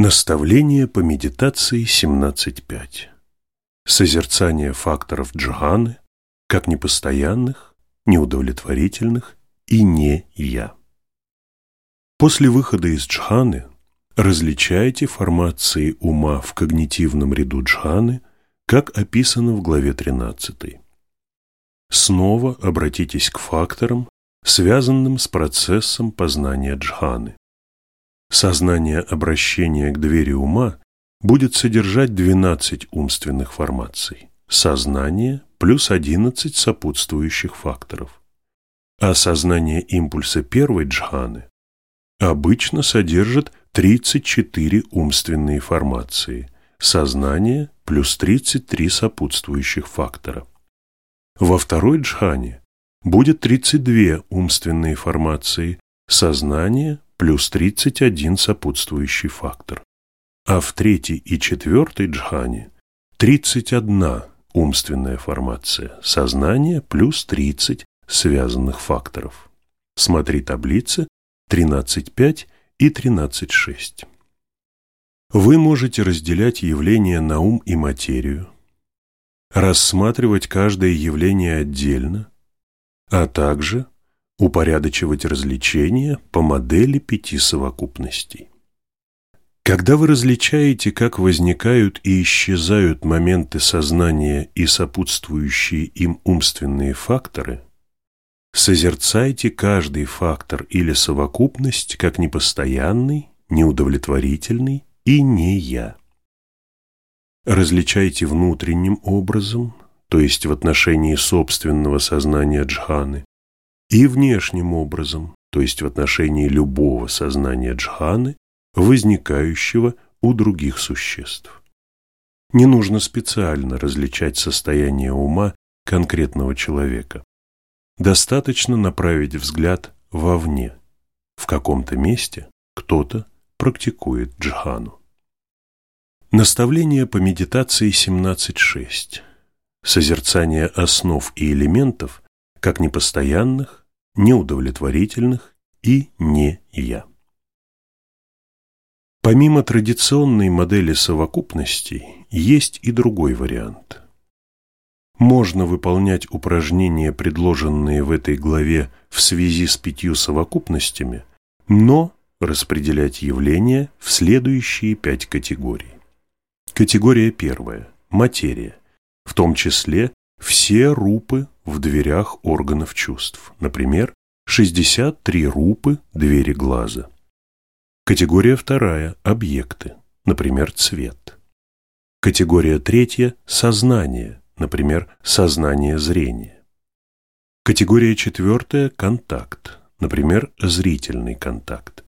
Наставление по медитации 17.5. Созерцание факторов джханы как непостоянных, неудовлетворительных и не «я». После выхода из джханы различайте формации ума в когнитивном ряду джханы, как описано в главе 13. Снова обратитесь к факторам, связанным с процессом познания джханы. Сознание обращения к двери ума будет содержать 12 умственных формаций, сознание плюс 11 сопутствующих факторов. А сознание импульса первой джханы обычно содержит 34 умственные формации, сознание плюс 33 сопутствующих фактора. Во второй джхане будет 32 умственные формации, сознание плюс 31 сопутствующий фактор. А в третьей и четвертой джхане 31 умственная формация, сознание плюс 30 связанных факторов. Смотри таблицы 13.5 и 13.6. Вы можете разделять явления на ум и материю, рассматривать каждое явление отдельно, а также упорядочивать развлечения по модели пяти совокупностей. Когда вы различаете, как возникают и исчезают моменты сознания и сопутствующие им умственные факторы, созерцайте каждый фактор или совокупность как непостоянный, неудовлетворительный и не «я». Различайте внутренним образом, то есть в отношении собственного сознания джханы, и внешним образом, то есть в отношении любого сознания джханы, возникающего у других существ. Не нужно специально различать состояние ума конкретного человека. Достаточно направить взгляд вовне. В каком-то месте кто-то практикует джхану. Наставление по медитации 17.6. Созерцание основ и элементов как непостоянных, неудовлетворительных и не «я». Помимо традиционной модели совокупностей, есть и другой вариант. Можно выполнять упражнения, предложенные в этой главе в связи с пятью совокупностями, но распределять явления в следующие пять категорий. Категория первая – материя, в том числе все рупы в дверях органов чувств, например, 63 рупы двери глаза. Категория вторая – объекты, например, цвет. Категория третья – сознание, например, сознание зрения. Категория четвертая – контакт, например, зрительный контакт.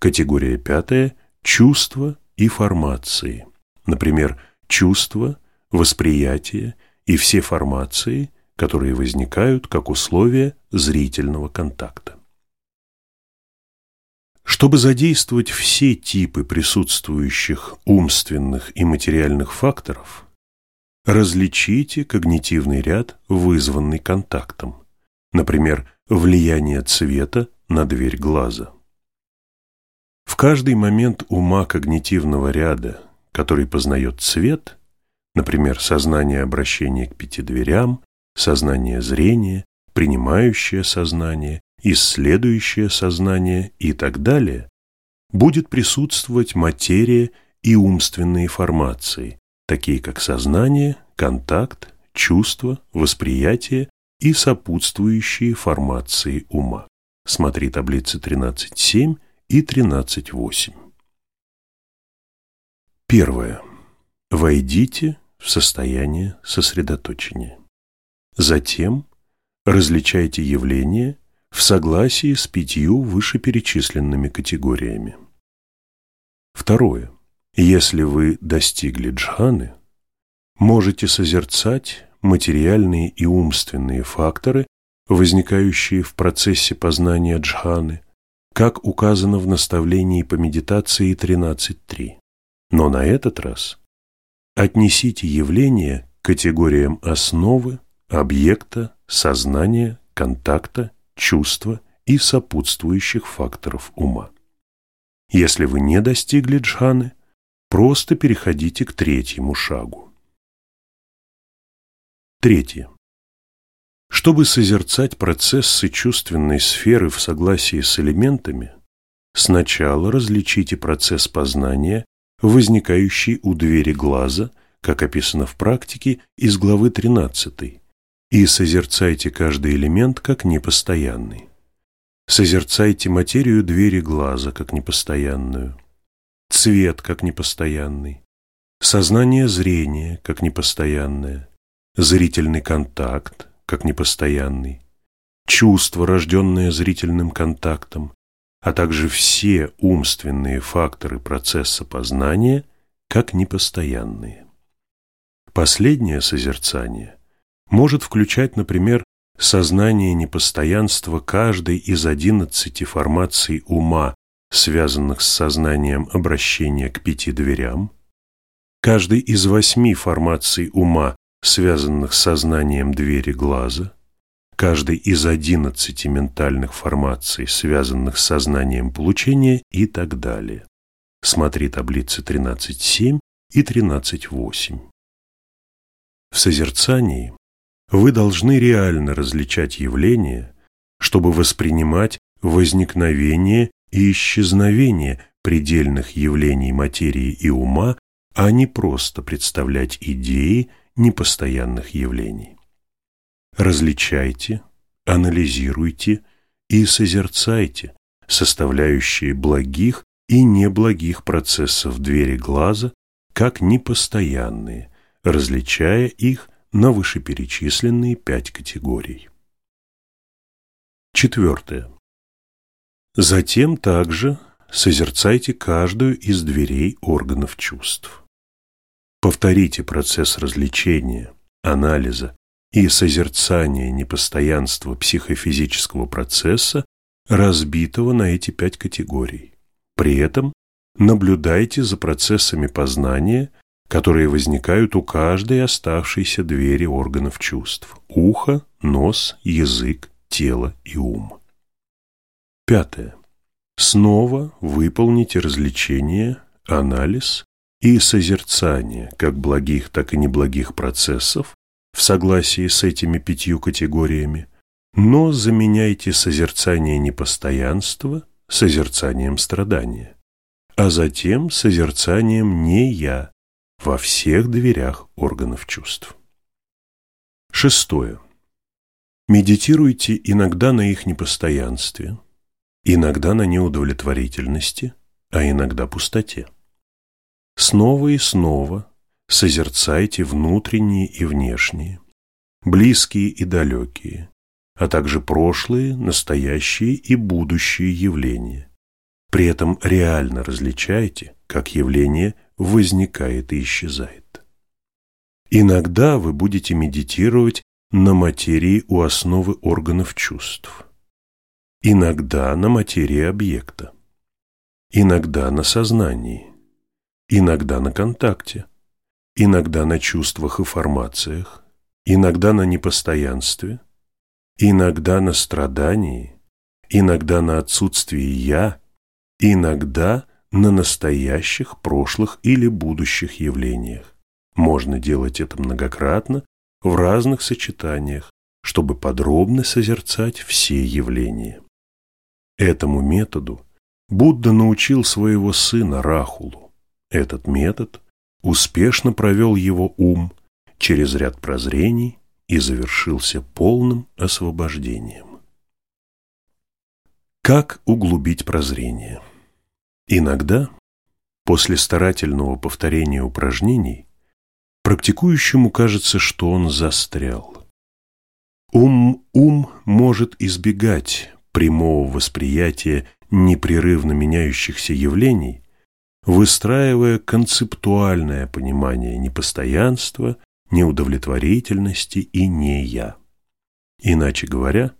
Категория пятая – чувства и формации, например, чувства, восприятие и все формации, которые возникают как условия зрительного контакта. Чтобы задействовать все типы присутствующих умственных и материальных факторов, различите когнитивный ряд, вызванный контактом, например, влияние цвета на дверь глаза. В каждый момент ума когнитивного ряда, который познает цвет, например, сознание обращения к пяти дверям, сознание зрения, принимающее сознание исследующее сознание и так далее, будет присутствовать материя и умственные формации, такие как сознание, контакт, чувство, восприятие и сопутствующие формации ума. Смотри таблицы 13.7 и 13.8. Первое. Войдите в состояние сосредоточения. Затем различайте явления в согласии с пятью вышеперечисленными категориями. Второе. Если вы достигли джханы, можете созерцать материальные и умственные факторы, возникающие в процессе познания джханы, как указано в наставлении по медитации 13.3. Но на этот раз отнесите явление к категориям основы, объекта, сознания, контакта чувства и сопутствующих факторов ума. Если вы не достигли джханы, просто переходите к третьему шагу. Третье. Чтобы созерцать процессы чувственной сферы в согласии с элементами, сначала различите процесс познания, возникающий у двери глаза, как описано в практике из главы 13, и созерцайте каждый элемент как непостоянный. Созерцайте материю двери глаза как непостоянную, цвет как непостоянный, сознание зрения как непостоянное, зрительный контакт как непостоянный, чувство, рожденное зрительным контактом, а также все умственные факторы процесса познания как непостоянные. Последнее созерцание может включать, например, сознание непостоянства каждой из одиннадцати формаций ума, связанных с сознанием обращения к пяти дверям, каждой из восьми формаций ума, связанных с сознанием двери глаза, каждой из одиннадцати ментальных формаций, связанных с сознанием получения и так далее. Смотри таблицы 13.7 и 13.8. В созерцании вы должны реально различать явления, чтобы воспринимать возникновение и исчезновение предельных явлений материи и ума, а не просто представлять идеи непостоянных явлений. Различайте, анализируйте и созерцайте составляющие благих и неблагих процессов двери глаза как непостоянные, различая их на вышеперечисленные пять категорий. Четвертое. Затем также созерцайте каждую из дверей органов чувств. Повторите процесс развлечения, анализа и созерцания непостоянства психофизического процесса, разбитого на эти пять категорий. При этом наблюдайте за процессами познания, которые возникают у каждой оставшейся двери органов чувств – ухо, нос, язык, тело и ум. Пятое. Снова выполните развлечение, анализ и созерцание как благих, так и неблагих процессов в согласии с этими пятью категориями, но заменяйте созерцание непостоянства созерцанием страдания, а затем созерцанием «не я», во всех дверях органов чувств. Шестое. Медитируйте иногда на их непостоянстве, иногда на неудовлетворительности, а иногда пустоте. Снова и снова созерцайте внутренние и внешние, близкие и далекие, а также прошлые, настоящие и будущие явления. При этом реально различайте, как явление возникает и исчезает. Иногда вы будете медитировать на материи у основы органов чувств. Иногда на материи объекта. Иногда на сознании. Иногда на контакте. Иногда на чувствах и формациях. Иногда на непостоянстве. Иногда на страдании. Иногда на отсутствии «я». Иногда на настоящих, прошлых или будущих явлениях. Можно делать это многократно в разных сочетаниях, чтобы подробно созерцать все явления. Этому методу Будда научил своего сына Рахулу. Этот метод успешно провел его ум через ряд прозрений и завершился полным освобождением. Как углубить прозрение? Иногда, после старательного повторения упражнений, практикующему кажется, что он застрял. Ум, ум может избегать прямого восприятия непрерывно меняющихся явлений, выстраивая концептуальное понимание непостоянства, неудовлетворительности и не «я». Иначе говоря,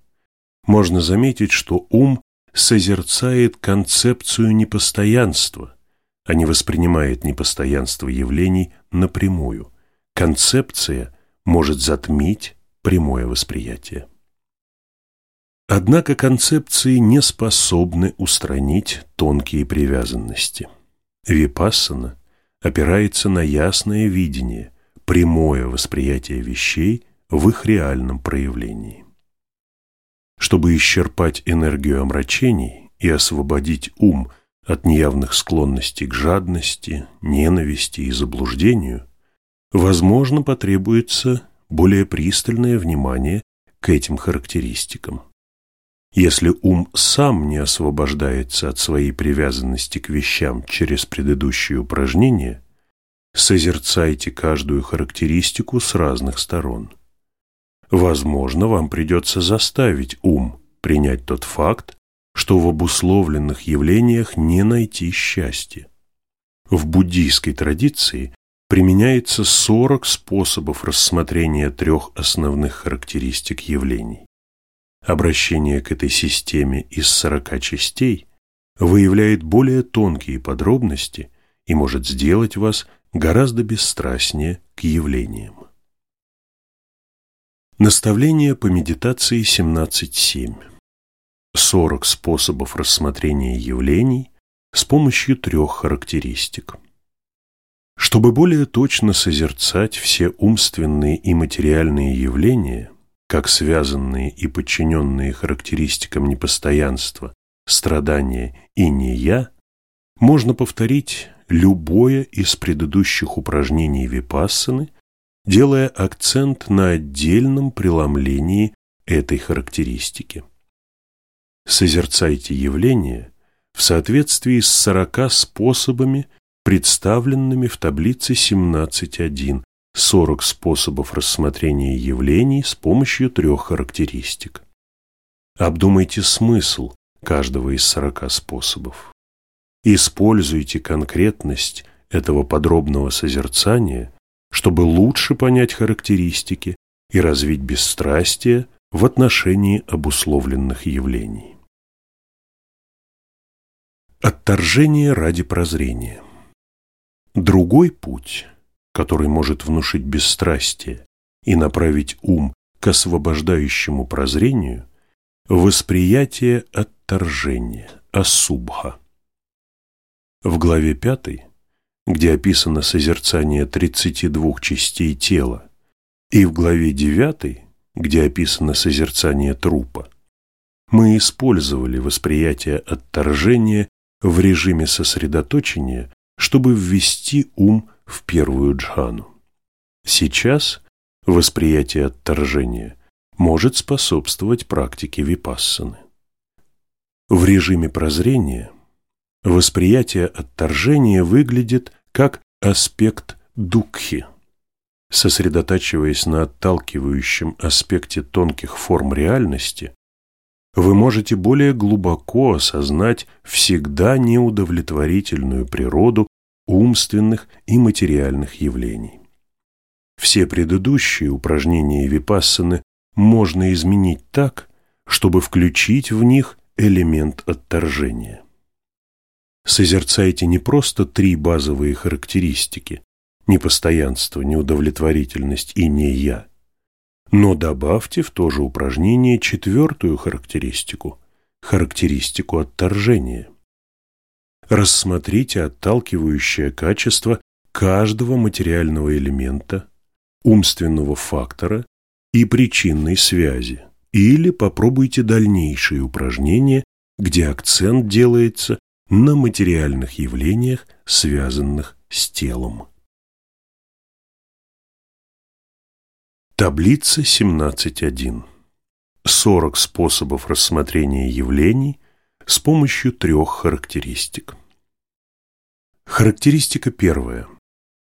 можно заметить, что ум созерцает концепцию непостоянства, а не воспринимает непостоянство явлений напрямую. Концепция может затмить прямое восприятие. Однако концепции не способны устранить тонкие привязанности. Випассана опирается на ясное видение, прямое восприятие вещей в их реальном проявлении. Чтобы исчерпать энергию омрачений и освободить ум от неявных склонностей к жадности, ненависти и заблуждению, возможно, потребуется более пристальное внимание к этим характеристикам. Если ум сам не освобождается от своей привязанности к вещам через предыдущие упражнения, созерцайте каждую характеристику с разных сторон. Возможно, вам придется заставить ум принять тот факт, что в обусловленных явлениях не найти счастья. В буддийской традиции применяется 40 способов рассмотрения трех основных характеристик явлений. Обращение к этой системе из 40 частей выявляет более тонкие подробности и может сделать вас гораздо бесстрастнее к явлениям. Наставление по медитации 17.7. 40 способов рассмотрения явлений с помощью трех характеристик. Чтобы более точно созерцать все умственные и материальные явления, как связанные и подчиненные характеристикам непостоянства, страдания и не я, можно повторить любое из предыдущих упражнений випассаны, делая акцент на отдельном преломлении этой характеристики. Созерцайте явления в соответствии с 40 способами представленными в таблице 17.1 40 способов рассмотрения явлений с помощью трех характеристик. Обдумайте смысл каждого из 40 способов. Используйте конкретность этого подробного созерцания, чтобы лучше понять характеристики и развить бесстрастие в отношении обусловленных явлений. Отторжение ради прозрения Другой путь, который может внушить бесстрастие и направить ум к освобождающему прозрению, восприятие отторжения, асубха. В главе 5, где описано созерцание 32 частей тела, и в главе 9, где описано созерцание трупа, мы использовали восприятие отторжения в режиме сосредоточения чтобы ввести ум в первую джхану. Сейчас восприятие отторжения может способствовать практике випассаны. В режиме прозрения восприятие отторжения выглядит как аспект дукхи. Сосредотачиваясь на отталкивающем аспекте тонких форм реальности, вы можете более глубоко осознать всегда неудовлетворительную природу умственных и материальных явлений. Все предыдущие упражнения випассаны можно изменить так, чтобы включить в них элемент отторжения. Созерцайте не просто три базовые характеристики – непостоянство, неудовлетворительность и не я – но добавьте в то же упражнение четвертую характеристику – характеристику отторжения. Рассмотрите отталкивающее качество каждого материального элемента, умственного фактора и причинной связи. Или попробуйте дальнейшие упражнения, где акцент делается на материальных явлениях, связанных с телом. Таблица 17.1. 40 способов рассмотрения явлений с помощью трех характеристик. Характеристика первая.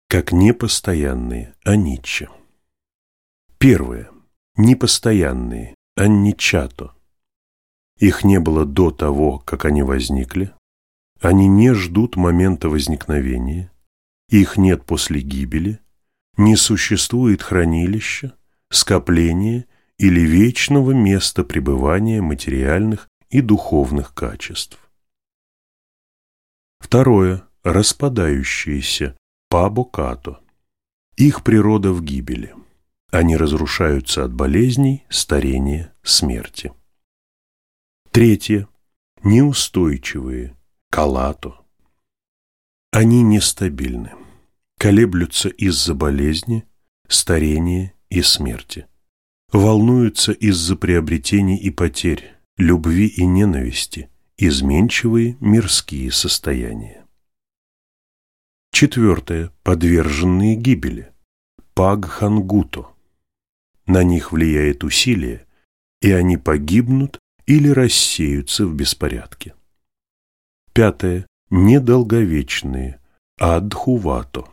Как непостоянные, аничча. Первое. Непостоянные, анничато. Их не было до того, как они возникли. Они не ждут момента возникновения. Их нет после гибели. Не существует хранилища скопления или вечного места пребывания материальных и духовных качеств. Второе. Распадающиеся пабокато. Их природа в гибели. Они разрушаются от болезней, старения, смерти. Третье. Неустойчивые калато. Они нестабильны. колеблются из-за болезни, старения и смерти, волнуются из-за приобретений и потерь, любви и ненависти, изменчивые мирские состояния. Четвертое. Подверженные гибели. Пагхангуто. На них влияет усилие, и они погибнут или рассеются в беспорядке. Пятое. Недолговечные. Адхувато.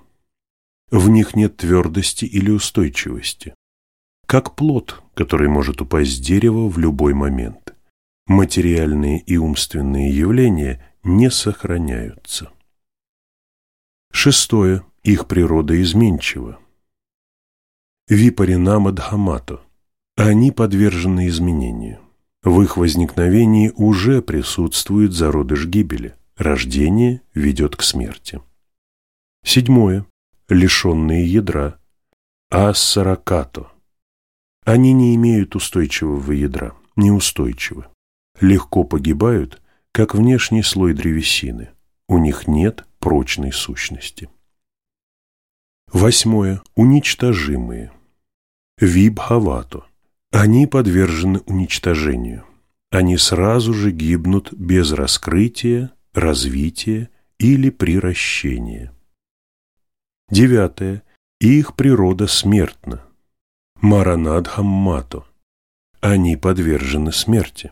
В них нет твердости или устойчивости. Как плод, который может упасть с дерева в любой момент. Материальные и умственные явления не сохраняются. Шестое. Их природа изменчива. Випаринама Дхамато. Они подвержены изменению. В их возникновении уже присутствует зародыш гибели. Рождение ведет к смерти. Седьмое. Лишенные ядра. Ассаракато. Они не имеют устойчивого ядра, неустойчивы. Легко погибают, как внешний слой древесины. У них нет прочной сущности. Восьмое. Уничтожимые. Вибхавато. Они подвержены уничтожению. Они сразу же гибнут без раскрытия, развития или приращения. Девятое. Их природа смертна. Маранадхаммато. Они подвержены смерти.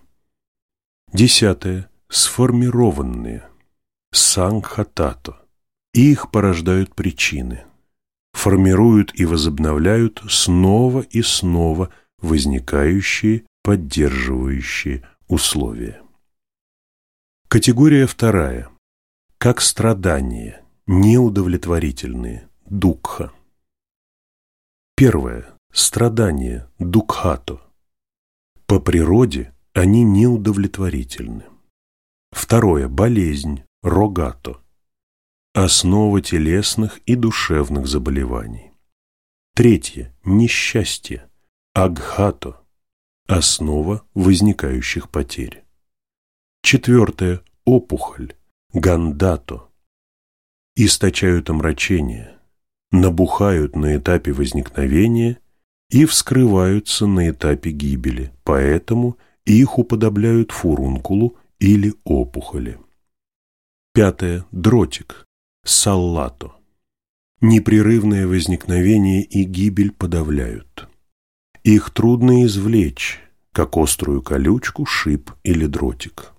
Десятое. Сформированные. Сангхатато. Их порождают причины. Формируют и возобновляют снова и снова возникающие, поддерживающие условия. Категория вторая. Как страдания, неудовлетворительные, дукха. Первое. Страдания, дукхато. По природе они неудовлетворительны. Второе. Болезнь, рогато. Основа телесных и душевных заболеваний. Третье. Несчастье, агхато. Основа возникающих потерь. Четвертое. Опухоль, гандато. Источают омрачение, набухают на этапе возникновения и вскрываются на этапе гибели, поэтому их уподобляют фурункулу или опухоли. Пятое. Дротик. Саллато. Непрерывное возникновение и гибель подавляют. Их трудно извлечь, как острую колючку, шип или дротик.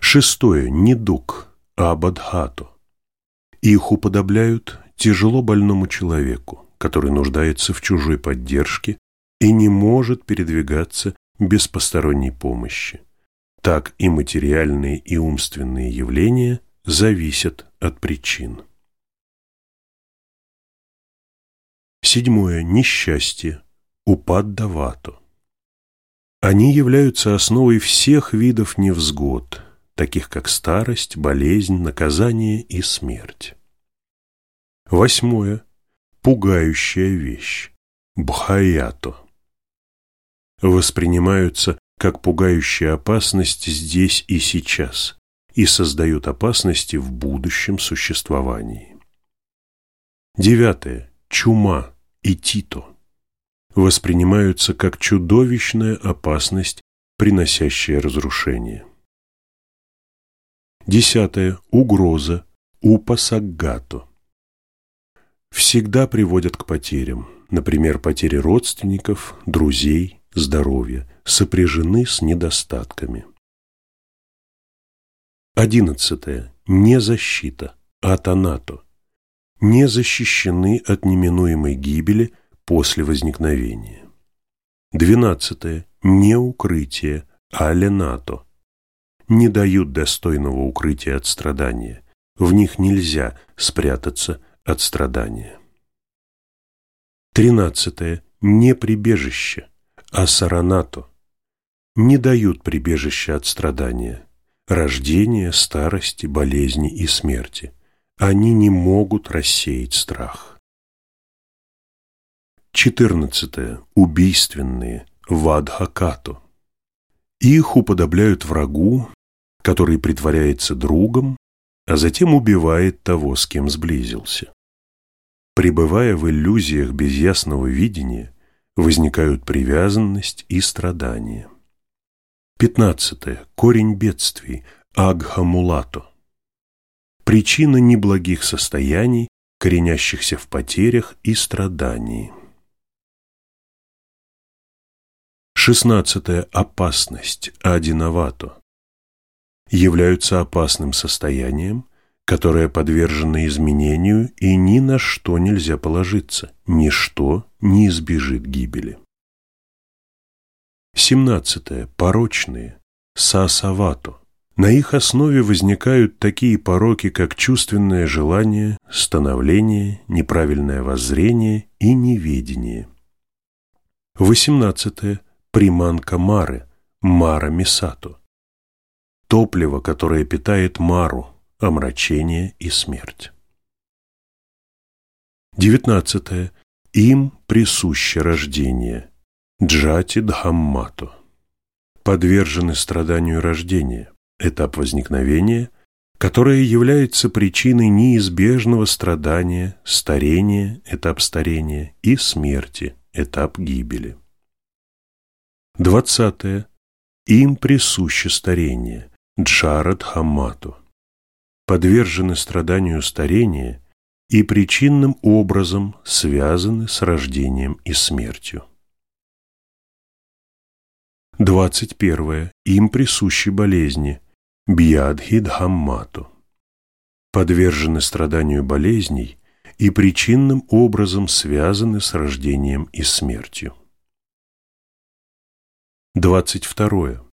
Шестое. Недуг. Абадхато. Их уподобляют тяжело больному человеку, который нуждается в чужой поддержке и не может передвигаться без посторонней помощи. Так и материальные и умственные явления зависят от причин. Седьмое. Несчастье. Упаддавато. Они являются основой всех видов невзгод, таких как старость, болезнь, наказание и смерть. Восьмое. Пугающая вещь. Бхаято воспринимаются как пугающая опасность здесь и сейчас и создают опасности в будущем существовании. Девятое. Чума и Тито воспринимаются как чудовищная опасность, приносящая разрушение. Десятое. Угроза. Упасаггато. Всегда приводят к потерям, например, потери родственников, друзей, здоровья сопряжены с недостатками. Одиннадцатое. Незащита. Атанато. Не защищены от неминуемой гибели после возникновения. Двенадцатое. Неукрытие. Аленато. Не дают достойного укрытия от страдания. В них нельзя спрятаться от страдания. Тринадцатое. Неприбежище а саранато не дают прибежища от страдания, рождения, старости, болезни и смерти. Они не могут рассеять страх. 14. Убийственные. Вадхакато. Их уподобляют врагу, который притворяется другом а затем убивает того, с кем сблизился. Пребывая в иллюзиях без ясного видения, возникают привязанность и страдания. Пятнадцатое. Корень бедствий. Агхамулато. Причина неблагих состояний, коренящихся в потерях и страдании. Шестнадцатое. Опасность. Адиновато. Являются опасным состоянием, которое подвержено изменению и ни на что нельзя положиться, ничто не избежит гибели. 17. Порочные. Сасавато. На их основе возникают такие пороки, как чувственное желание, становление, неправильное воззрение и неведение. 18. Приманка Мары, Мара Мисато. Топливо, которое питает Мару, омрачение и смерть. 19. Им присуще рождение. Джати Дхаммату. Подвержены страданию рождения, этап возникновения, которое является причиной неизбежного страдания, старения, этап старения и смерти, этап гибели. 20. Им присуще старение, Джара Дхаммату подвержены страданию старения и причинным образом связаны с рождением и смертью. 21. Им присущи болезни Бьядхидхаммату. Подвержены страданию болезней и причинным образом связаны с рождением и смертью. 22.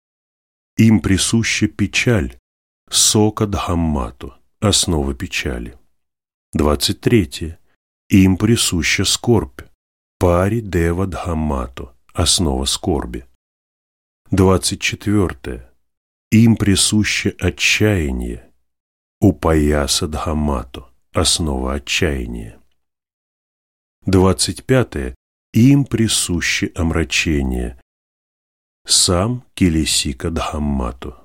Им присуща печаль Сока Дхаммату, основа печали. 23. Им присуща скорбь, Пари Дева Дхаммату, основа скорби. 24. Им присуще отчаяние, Упаяса Дхаммату, основа отчаяния. 25. Им присуще омрачение, сам Килисика Дхаммату.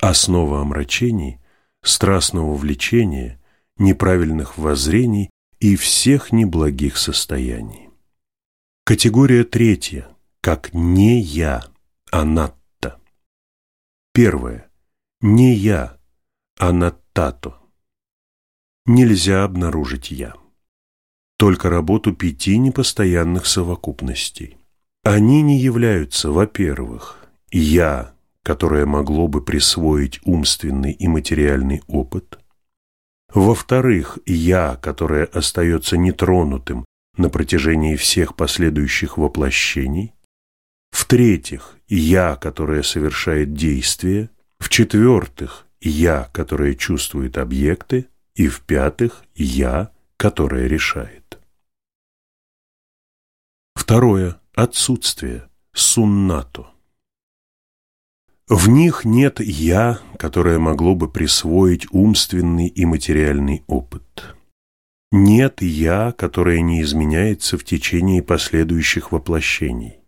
Основа омрачений, страстного влечения, неправильных воззрений и всех неблагих состояний. Категория третья, как «не я», «анатта». Первое. «Не я», «анаттато». Нельзя обнаружить «я». Только работу пяти непостоянных совокупностей. Они не являются, во-первых, «я», которое могло бы присвоить умственный и материальный опыт. Во-вторых, «я», которое остается нетронутым на протяжении всех последующих воплощений. В-третьих, «я», которое совершает действие. В-четвертых, «я», которое чувствует объекты. И в-пятых, «я», которое решает. Второе. Отсутствие. Суннато. В них нет «я», которое могло бы присвоить умственный и материальный опыт. Нет «я», которое не изменяется в течение последующих воплощений.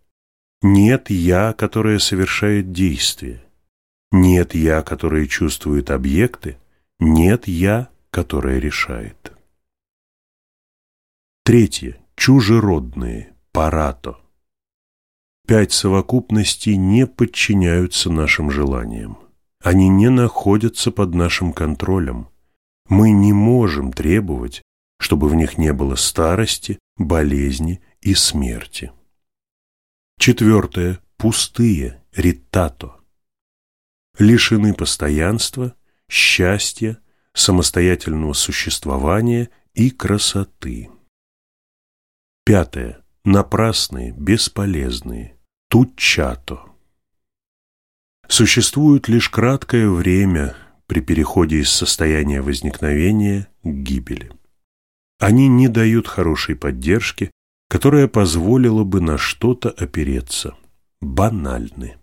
Нет «я», которое совершает действия. Нет «я», которое чувствует объекты. Нет «я», которое решает. Третье. Чужеродные. Парато. Пять совокупностей не подчиняются нашим желаниям. Они не находятся под нашим контролем. Мы не можем требовать, чтобы в них не было старости, болезни и смерти. Четвертое. Пустые. Ритато. Лишены постоянства, счастья, самостоятельного существования и красоты. Пятое напрасные, бесполезные, тучато. Существует лишь краткое время при переходе из состояния возникновения к гибели. Они не дают хорошей поддержки, которая позволила бы на что-то опереться. Банальны.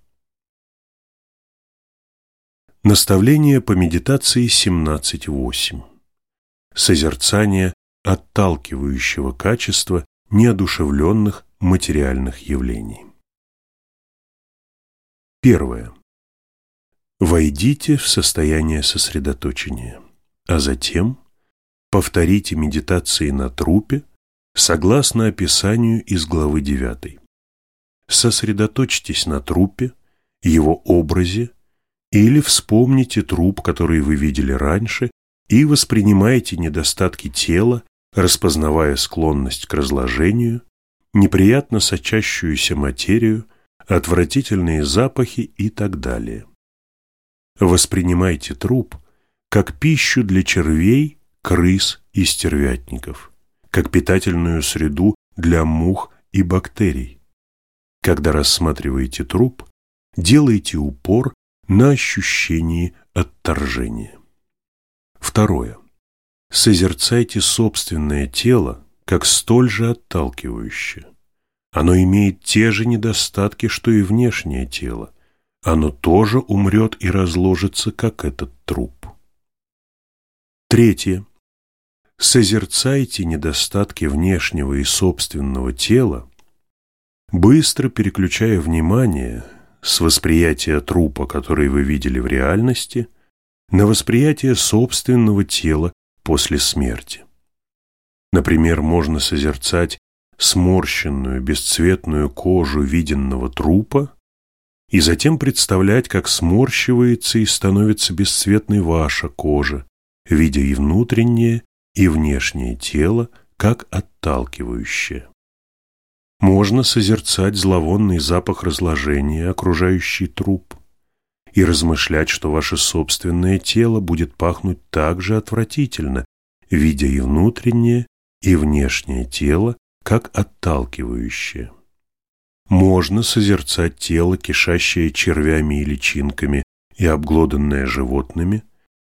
Наставление по медитации 17.8. Созерцание отталкивающего качества неодушевленных материальных явлений. Первое. Войдите в состояние сосредоточения, а затем повторите медитации на трупе согласно описанию из главы 9. Сосредоточьтесь на трупе, его образе или вспомните труп, который вы видели раньше, и воспринимайте недостатки тела, распознавая склонность к разложению, неприятно сочащуюся материю, отвратительные запахи и так далее. Воспринимайте труп как пищу для червей, крыс и стервятников, как питательную среду для мух и бактерий. Когда рассматриваете труп, делайте упор на ощущении отторжения. Второе. Созерцайте собственное тело как столь же отталкивающее. Оно имеет те же недостатки, что и внешнее тело. Оно тоже умрет и разложится, как этот труп. Третье. Созерцайте недостатки внешнего и собственного тела, быстро переключая внимание с восприятия трупа, который вы видели в реальности, на восприятие собственного тела после смерти. Например, можно созерцать сморщенную, бесцветную кожу виденного трупа и затем представлять, как сморщивается и становится бесцветной ваша кожа, видя и внутреннее, и внешнее тело, как отталкивающее. Можно созерцать зловонный запах разложения, окружающий труп, и размышлять, что ваше собственное тело будет пахнуть так же отвратительно, видя и внутреннее, и внешнее тело, как отталкивающее. Можно созерцать тело, кишащее червями и личинками и обглоданное животными,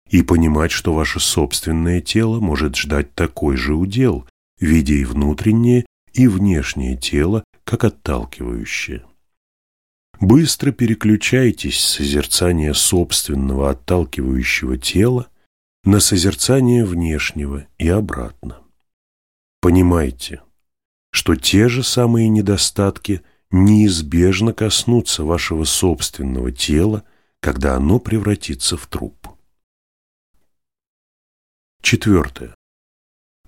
и понимать, что ваше собственное тело может ждать такой же удел, видя и внутреннее, и внешнее тело как отталкивающее. Быстро переключайтесь с созерцания собственного отталкивающего тела на созерцание внешнего и обратно. Понимайте, что те же самые недостатки неизбежно коснутся вашего собственного тела, когда оно превратится в труп. Четвертое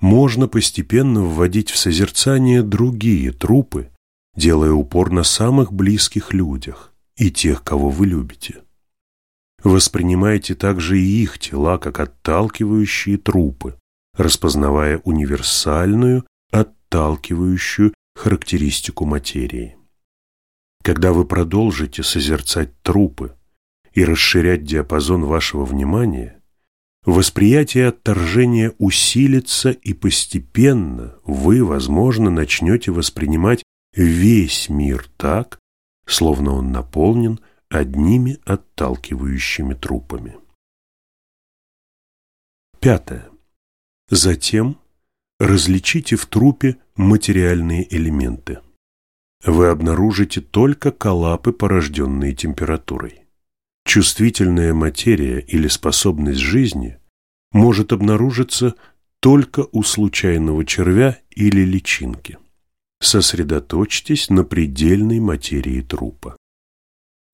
можно постепенно вводить в созерцание другие трупы, делая упор на самых близких людях и тех, кого вы любите. Воспринимайте также и их тела как отталкивающие трупы, распознавая универсальную, отталкивающую характеристику материи. Когда вы продолжите созерцать трупы и расширять диапазон вашего внимания, Восприятие отторжения усилится, и постепенно вы, возможно, начнете воспринимать весь мир так, словно он наполнен одними отталкивающими трупами. Пятое. Затем различите в трупе материальные элементы. Вы обнаружите только коллапы, порожденные температурой. Чувствительная материя или способность жизни может обнаружиться только у случайного червя или личинки. Сосредоточьтесь на предельной материи трупа.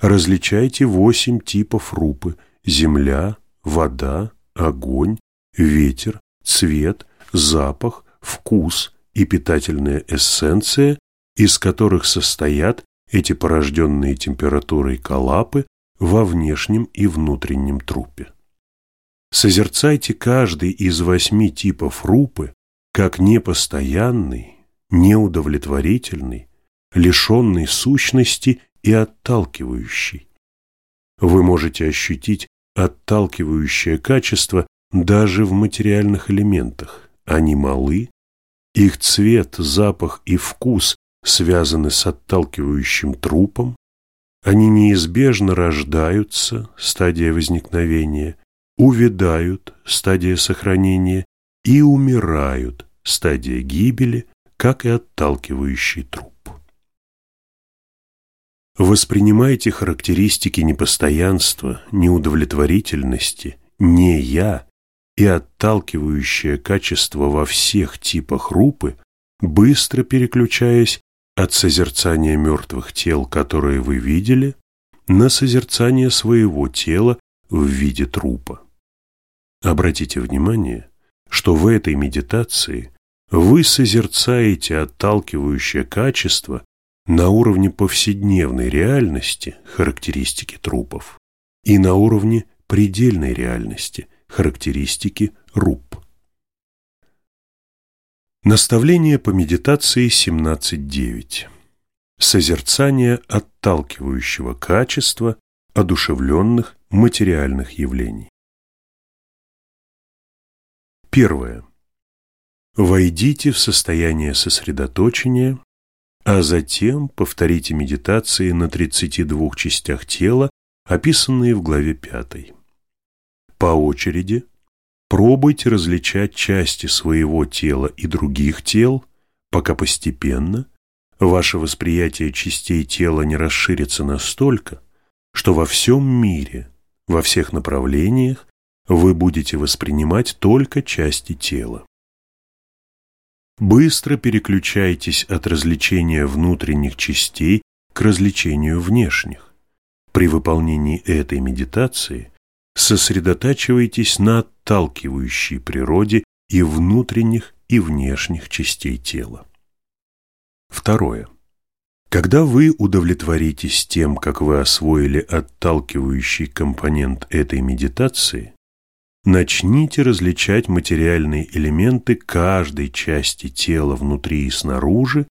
Различайте восемь типов рупы – земля, вода, огонь, ветер, цвет, запах, вкус и питательная эссенция, из которых состоят эти порожденные температурой коллапы во внешнем и внутреннем трупе. Созерцайте каждый из восьми типов рупы как непостоянный, неудовлетворительный, лишенный сущности и отталкивающий. Вы можете ощутить отталкивающее качество даже в материальных элементах. Они малы, их цвет, запах и вкус связаны с отталкивающим трупом, они неизбежно рождаются, стадия возникновения, увядают, стадия сохранения, и умирают, стадия гибели, как и отталкивающий труп. Воспринимайте характеристики непостоянства, неудовлетворительности, не «я» и отталкивающее качество во всех типах рупы, быстро переключаясь от созерцания мертвых тел, которые вы видели, на созерцание своего тела в виде трупа. Обратите внимание, что в этой медитации вы созерцаете отталкивающее качество на уровне повседневной реальности характеристики трупов и на уровне предельной реальности характеристики руп. Наставление по медитации 17.9. Созерцание отталкивающего качества одушевленных материальных явлений. Первое. Войдите в состояние сосредоточения, а затем повторите медитации на 32 частях тела, описанные в главе 5. По очереди пробуйте различать части своего тела и других тел, пока постепенно ваше восприятие частей тела не расширится настолько, что во всем мире, во всех направлениях вы будете воспринимать только части тела. Быстро переключайтесь от развлечения внутренних частей к развлечению внешних. При выполнении этой медитации сосредотачивайтесь на отталкивающей природе и внутренних, и внешних частей тела. Второе. Когда вы удовлетворитесь тем, как вы освоили отталкивающий компонент этой медитации, начните различать материальные элементы каждой части тела внутри и снаружи,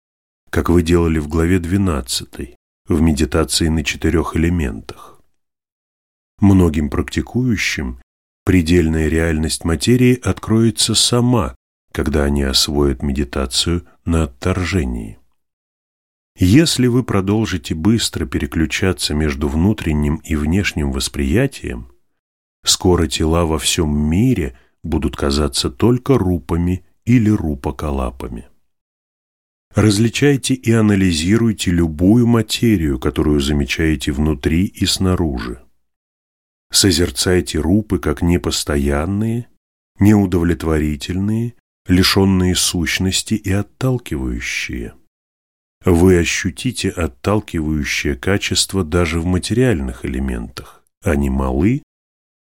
как вы делали в главе 12, в медитации на четырех элементах. Многим практикующим предельная реальность материи откроется сама, когда они освоят медитацию на отторжении. Если вы продолжите быстро переключаться между внутренним и внешним восприятием, скоро тела во всем мире будут казаться только рупами или рупоколапами. Различайте и анализируйте любую материю, которую замечаете внутри и снаружи. Созерцайте рупы как непостоянные, неудовлетворительные, лишенные сущности и отталкивающие. Вы ощутите отталкивающее качество даже в материальных элементах. Они малы,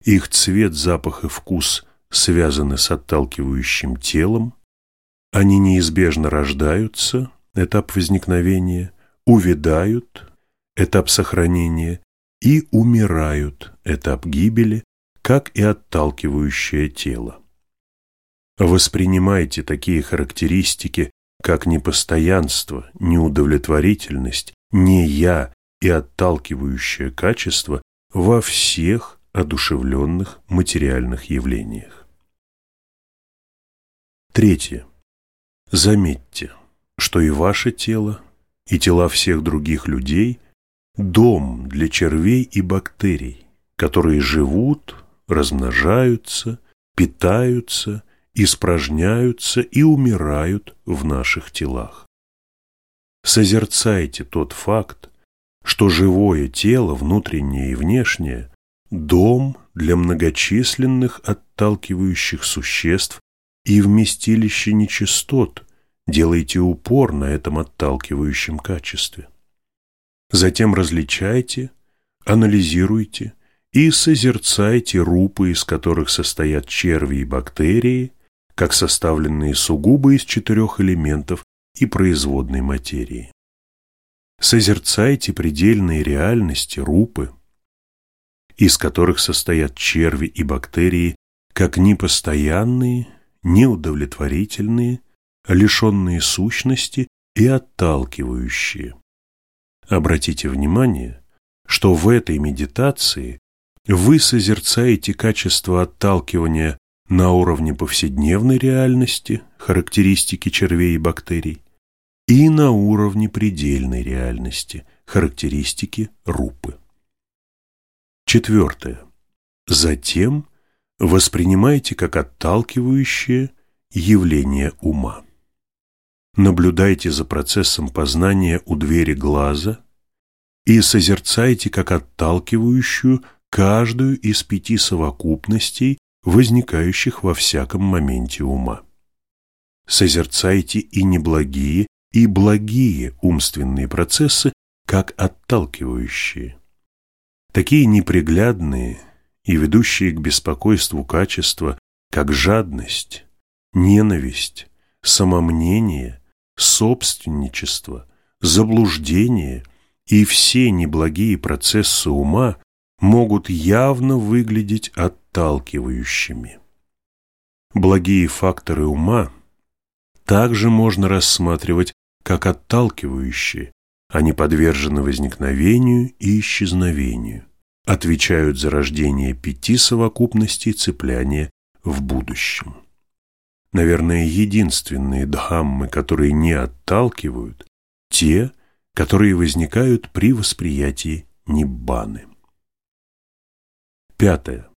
их цвет, запах и вкус связаны с отталкивающим телом, они неизбежно рождаются, этап возникновения, увядают, этап сохранения, и умирают, этап гибели, как и отталкивающее тело. Воспринимайте такие характеристики, как непостоянство, неудовлетворительность, не я и отталкивающее качество во всех одушевленных материальных явлениях. Третье. Заметьте, что и ваше тело, и тела всех других людей дом для червей и бактерий, которые живут, размножаются, питаются, испражняются и умирают в наших телах. Созерцайте тот факт, что живое тело, внутреннее и внешнее, дом для многочисленных отталкивающих существ и вместилище нечистот, делайте упор на этом отталкивающем качестве. Затем различайте, анализируйте и созерцайте рупы, из которых состоят черви и бактерии, как составленные сугубо из четырех элементов и производной материи. Созерцайте предельные реальности рупы, из которых состоят черви и бактерии, как непостоянные, неудовлетворительные, лишенные сущности и отталкивающие. Обратите внимание, что в этой медитации вы созерцаете качество отталкивания на уровне повседневной реальности, характеристики червей и бактерий, и на уровне предельной реальности, характеристики рупы. Четвертое. Затем воспринимайте как отталкивающее явление ума. Наблюдайте за процессом познания у двери глаза и созерцайте как отталкивающую каждую из пяти совокупностей, возникающих во всяком моменте ума. Созерцайте и неблагие, и благие умственные процессы как отталкивающие. такие неприглядные и ведущие к беспокойству качества, как жадность, ненависть, самомнение, собственничество, заблуждение и все неблагие процессы ума могут явно выглядеть отталкивающими. Благие факторы ума также можно рассматривать как отталкивающие, они подвержены возникновению и исчезновению, отвечают за рождение пяти совокупностей цепляния в будущем. Наверное, единственные дхаммы, которые не отталкивают, те, которые возникают при восприятии ниббаны. Пятое.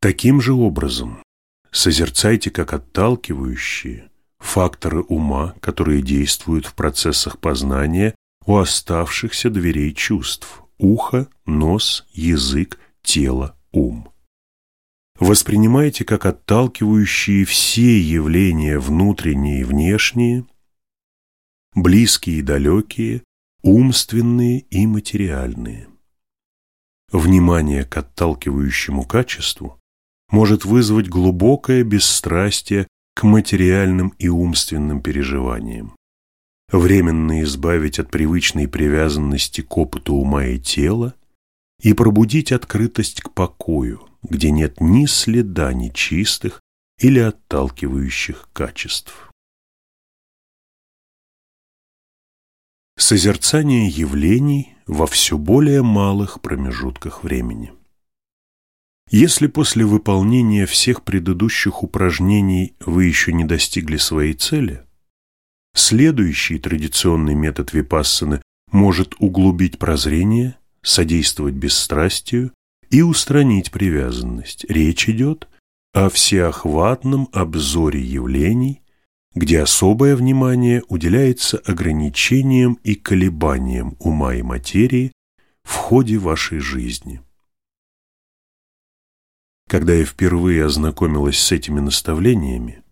Таким же образом созерцайте как отталкивающие факторы ума, которые действуют в процессах познания у оставшихся дверей чувств – ухо, нос, язык, тело, ум. Воспринимайте как отталкивающие все явления внутренние и внешние, близкие и далекие, умственные и материальные. Внимание к отталкивающему качеству может вызвать глубокое бесстрастие к материальным и умственным переживаниям, временно избавить от привычной привязанности к опыту ума и тела и пробудить открытость к покою, где нет ни следа нечистых или отталкивающих качеств. Созерцание явлений во все более малых промежутках времени. Если после выполнения всех предыдущих упражнений вы еще не достигли своей цели, следующий традиционный метод випассаны может углубить прозрение, содействовать бесстрастию и устранить привязанность. Речь идет о всеохватном обзоре явлений, где особое внимание уделяется ограничениям и колебаниям ума и материи в ходе вашей жизни. Когда я впервые ознакомилась с этими наставлениями,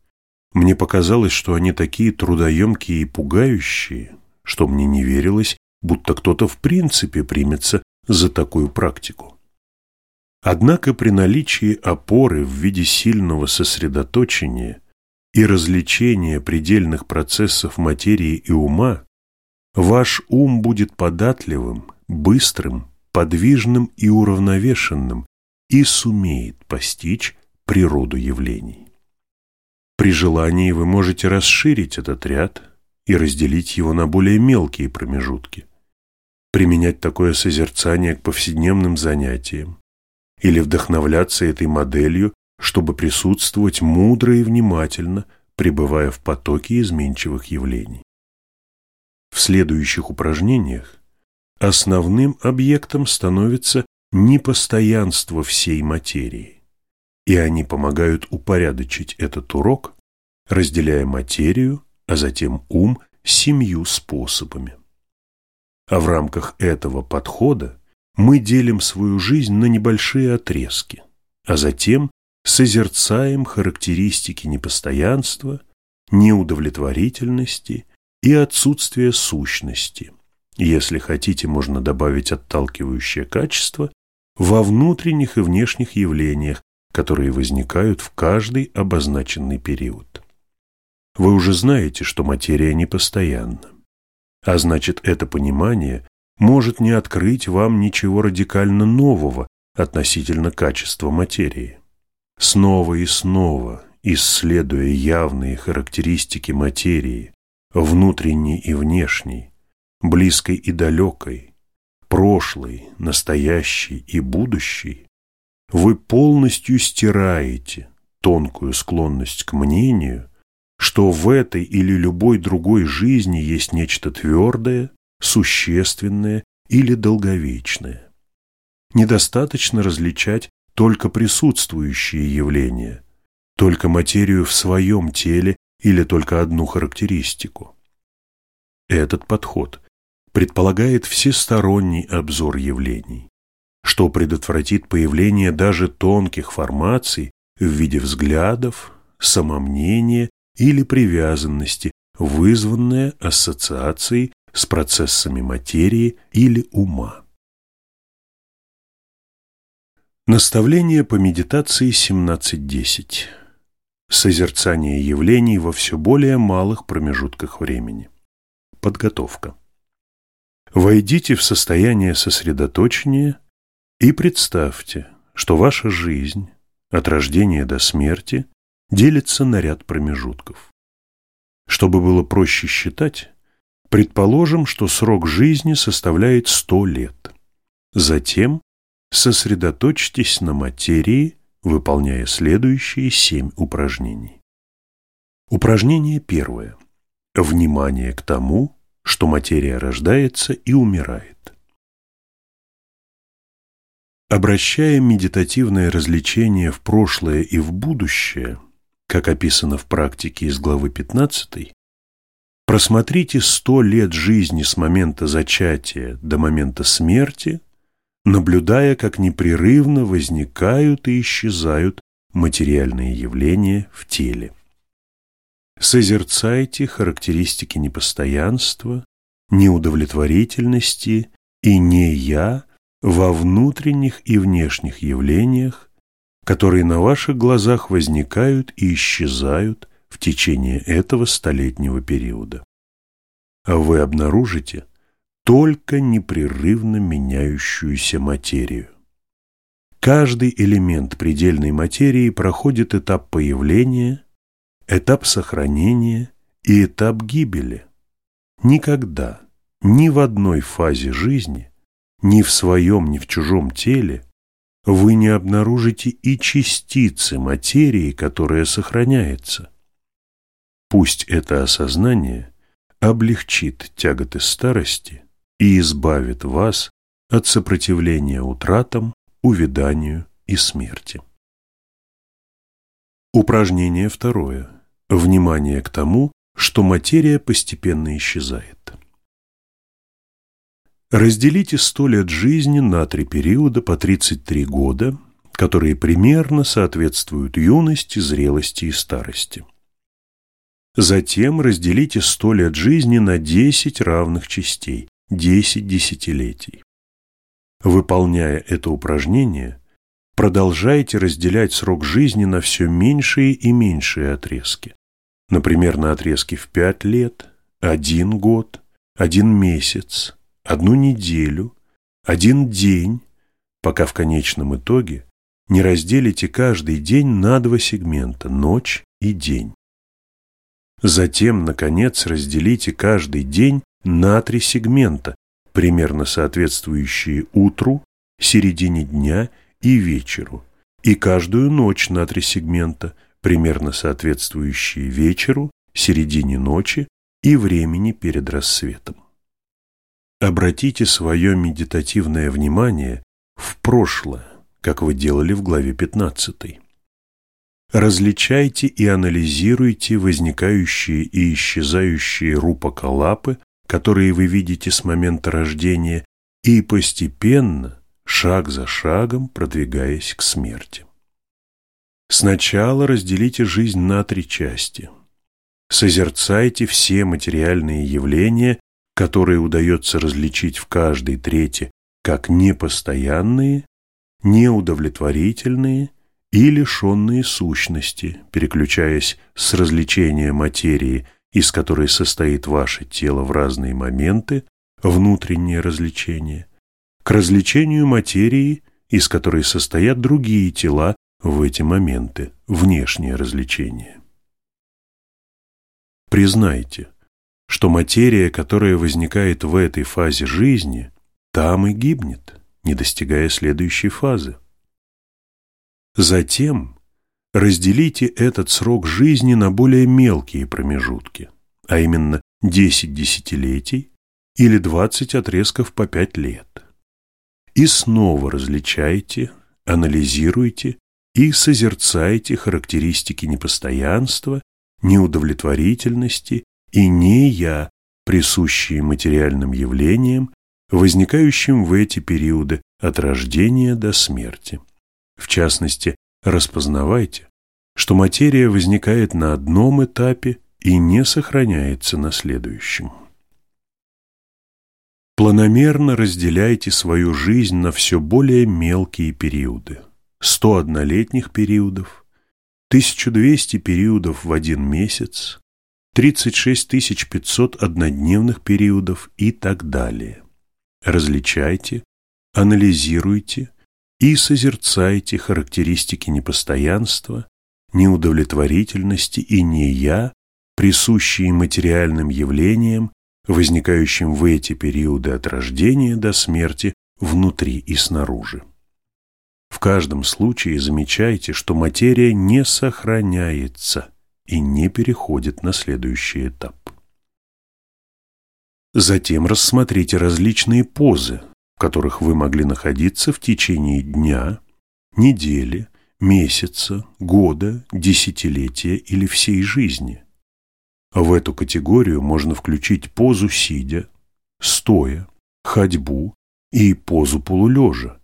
мне показалось, что они такие трудоемкие и пугающие, что мне не верилось, будто кто-то в принципе примется за такую практику. Однако при наличии опоры в виде сильного сосредоточения и развлечения предельных процессов материи и ума, ваш ум будет податливым, быстрым, подвижным и уравновешенным, и сумеет постичь природу явлений. При желании вы можете расширить этот ряд и разделить его на более мелкие промежутки, применять такое созерцание к повседневным занятиям или вдохновляться этой моделью, чтобы присутствовать мудро и внимательно, пребывая в потоке изменчивых явлений. В следующих упражнениях основным объектом становится непостоянство всей материи, и они помогают упорядочить этот урок, разделяя материю, а затем ум семью способами. А в рамках этого подхода мы делим свою жизнь на небольшие отрезки, а затем созерцаем характеристики непостоянства, неудовлетворительности и отсутствия сущности. Если хотите, можно добавить отталкивающее качество во внутренних и внешних явлениях, которые возникают в каждый обозначенный период. Вы уже знаете, что материя непостоянна, а значит, это понимание может не открыть вам ничего радикально нового относительно качества материи. Снова и снова, исследуя явные характеристики материи, внутренней и внешней, близкой и далекой, прошлый, настоящий и будущий, вы полностью стираете тонкую склонность к мнению, что в этой или любой другой жизни есть нечто твердое, существенное или долговечное. Недостаточно различать только присутствующие явления, только материю в своем теле или только одну характеристику. Этот подход предполагает всесторонний обзор явлений, что предотвратит появление даже тонких формаций в виде взглядов, самомнения или привязанности, вызванная ассоциацией с процессами материи или ума. Наставление по медитации 17.10. Созерцание явлений во все более малых промежутках времени. Подготовка. Войдите в состояние сосредоточения и представьте, что ваша жизнь от рождения до смерти делится на ряд промежутков. Чтобы было проще считать, предположим, что срок жизни составляет 100 лет. Затем сосредоточьтесь на материи, выполняя следующие семь упражнений. Упражнение первое. Внимание к тому, что материя рождается и умирает. Обращая медитативное развлечение в прошлое и в будущее, как описано в практике из главы 15, просмотрите сто лет жизни с момента зачатия до момента смерти, наблюдая, как непрерывно возникают и исчезают материальные явления в теле. Созерцайте характеристики непостоянства, неудовлетворительности и не «я» во внутренних и внешних явлениях, которые на ваших глазах возникают и исчезают в течение этого столетнего периода. А вы обнаружите только непрерывно меняющуюся материю. Каждый элемент предельной материи проходит этап появления, этап сохранения и этап гибели. Никогда, ни в одной фазе жизни, ни в своем, ни в чужом теле вы не обнаружите и частицы материи, которая сохраняется. Пусть это осознание облегчит тяготы старости и избавит вас от сопротивления утратам, увяданию и смерти. Упражнение второе. Внимание к тому, что материя постепенно исчезает. Разделите 100 лет жизни на три периода по 33 года, которые примерно соответствуют юности, зрелости и старости. Затем разделите 100 лет жизни на 10 равных частей, 10 десятилетий. Выполняя это упражнение, продолжайте разделять срок жизни на все меньшие и меньшие отрезки. Например, на отрезки в 5 лет, 1 год, 1 месяц, одну неделю, один день, пока в конечном итоге не разделите каждый день на два сегмента – ночь и день. Затем, наконец, разделите каждый день на три сегмента, примерно соответствующие утру, середине дня и вечеру, и каждую ночь на три сегмента, примерно соответствующие вечеру, середине ночи и времени перед рассветом. Обратите свое медитативное внимание в прошлое, как вы делали в главе 15. Различайте и анализируйте возникающие и исчезающие рупакалапы, которые вы видите с момента рождения, и постепенно, шаг за шагом, продвигаясь к смерти. Сначала разделите жизнь на три части. Созерцайте все материальные явления которые удается различить в каждой трети как непостоянные, неудовлетворительные и лишенные сущности, переключаясь с развлечения материи, из которой состоит ваше тело в разные моменты, внутреннее развлечение, к развлечению материи, из которой состоят другие тела в эти моменты, внешнее развлечение. Признайте, что материя, которая возникает в этой фазе жизни, там и гибнет, не достигая следующей фазы. Затем разделите этот срок жизни на более мелкие промежутки, а именно 10 десятилетий или 20 отрезков по 5 лет. И снова различайте, анализируйте и созерцайте характеристики непостоянства, неудовлетворительности и не я, присущие материальным явлениям, возникающим в эти периоды от рождения до смерти. В частности, распознавайте, что материя возникает на одном этапе и не сохраняется на следующем. Планомерно разделяйте свою жизнь на все более мелкие периоды. 101-летних периодов, 1200 периодов в один месяц, 36 500 однодневных периодов и так далее. Различайте, анализируйте и созерцайте характеристики непостоянства, неудовлетворительности и нея, присущие материальным явлениям, возникающим в эти периоды от рождения до смерти внутри и снаружи. В каждом случае замечайте, что материя не сохраняется и не переходит на следующий этап. Затем рассмотрите различные позы, которых вы могли находиться в течение дня, недели, месяца, года, десятилетия или всей жизни. В эту категорию можно включить позу сидя, стоя, ходьбу и позу полулежа,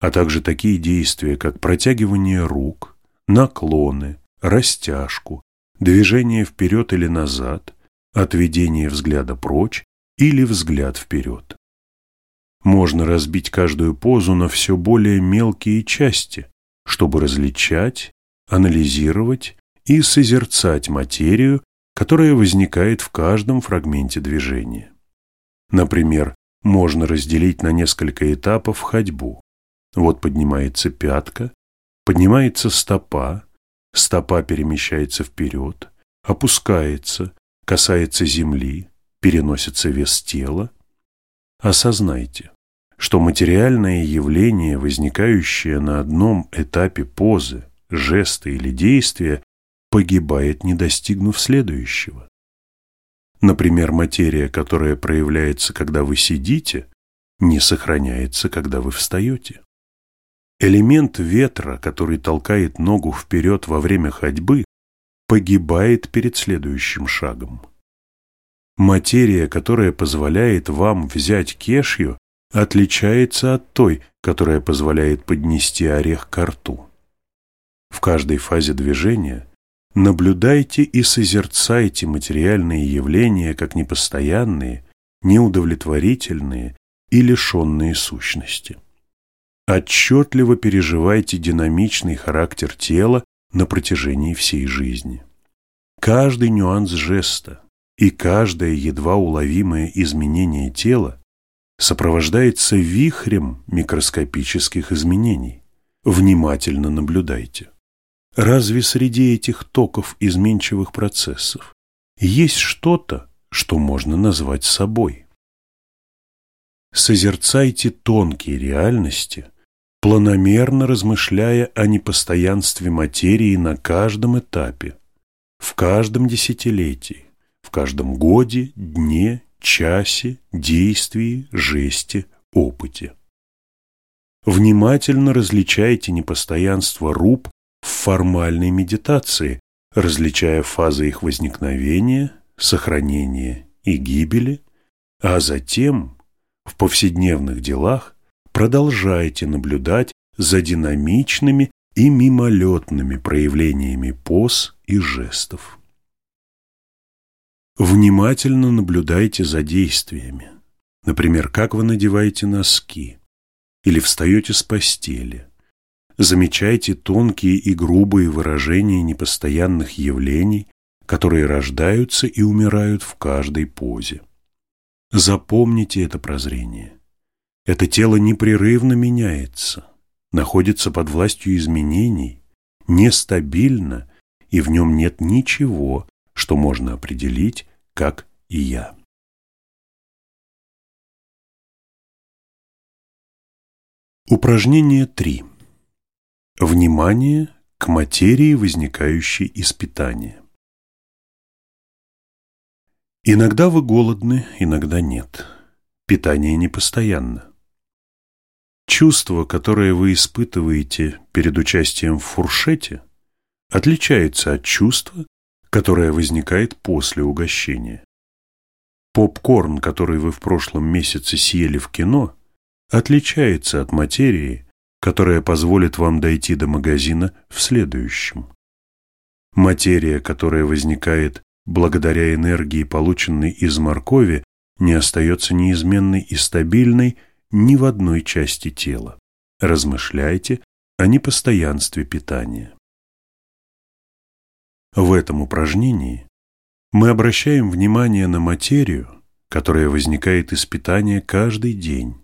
а также такие действия, как протягивание рук, наклоны, растяжку, движение вперед или назад, отведение взгляда прочь или взгляд вперед. Можно разбить каждую позу на все более мелкие части, чтобы различать, анализировать и созерцать материю, которая возникает в каждом фрагменте движения. Например, можно разделить на несколько этапов ходьбу. Вот поднимается пятка, поднимается стопа, стопа перемещается вперед, опускается, касается земли, переносится вес тела. Осознайте, что материальное явление, возникающее на одном этапе позы, жеста или действия, погибает, не достигнув следующего. Например, материя, которая проявляется, когда вы сидите, не сохраняется, когда вы встаете. Элемент ветра, который толкает ногу вперед во время ходьбы, погибает перед следующим шагом. Материя, которая позволяет вам взять кешью, отличается от той, которая позволяет поднести орех к рту. В каждой фазе движения наблюдайте и созерцайте материальные явления как непостоянные, неудовлетворительные и лишенные сущности. Отчетливо переживайте динамичный характер тела на протяжении всей жизни. Каждый нюанс жеста и каждое едва уловимое изменение тела сопровождается вихрем микроскопических изменений. Внимательно наблюдайте. Разве среди этих токов изменчивых процессов есть что-то, что можно назвать собой? Созерцайте тонкие реальности, планомерно размышляя о непостоянстве материи на каждом этапе, в каждом десятилетии, каждом годе, дне часе, действии, жесте, опыте. Внимательно различайте непостоянство руб в формальной медитации, различая фазы их возникновения, сохранения и гибели, а затем в повседневных делах продолжайте наблюдать за динамичными и мимолетными проявлениями поз и жестов. Внимательно наблюдайте за действиями. Например, как вы надеваете носки или встаете с постели. Замечайте тонкие и грубые выражения непостоянных явлений, которые рождаются и умирают в каждой позе. Запомните это прозрение. Это тело непрерывно меняется, находится под властью изменений, нестабильно, и в нем нет ничего, что можно определить как и я. Упражнение 3. Внимание к материи, возникающей из питания. Иногда вы голодны, иногда нет. Питание непостоянно. Чувство, которое вы испытываете перед участием в фуршете, отличается от чувства, которая возникает после угощения. Попкорн, который вы в прошлом месяце съели в кино, отличается от материи, которая позволит вам дойти до магазина в следующем. Материя, которая возникает благодаря энергии, полученной из моркови, не остается неизменной и стабильной ни в одной части тела. Размышляйте, о непостоянстве питания. В этом упражнении мы обращаем внимание на материю, которая возникает из питания каждый день,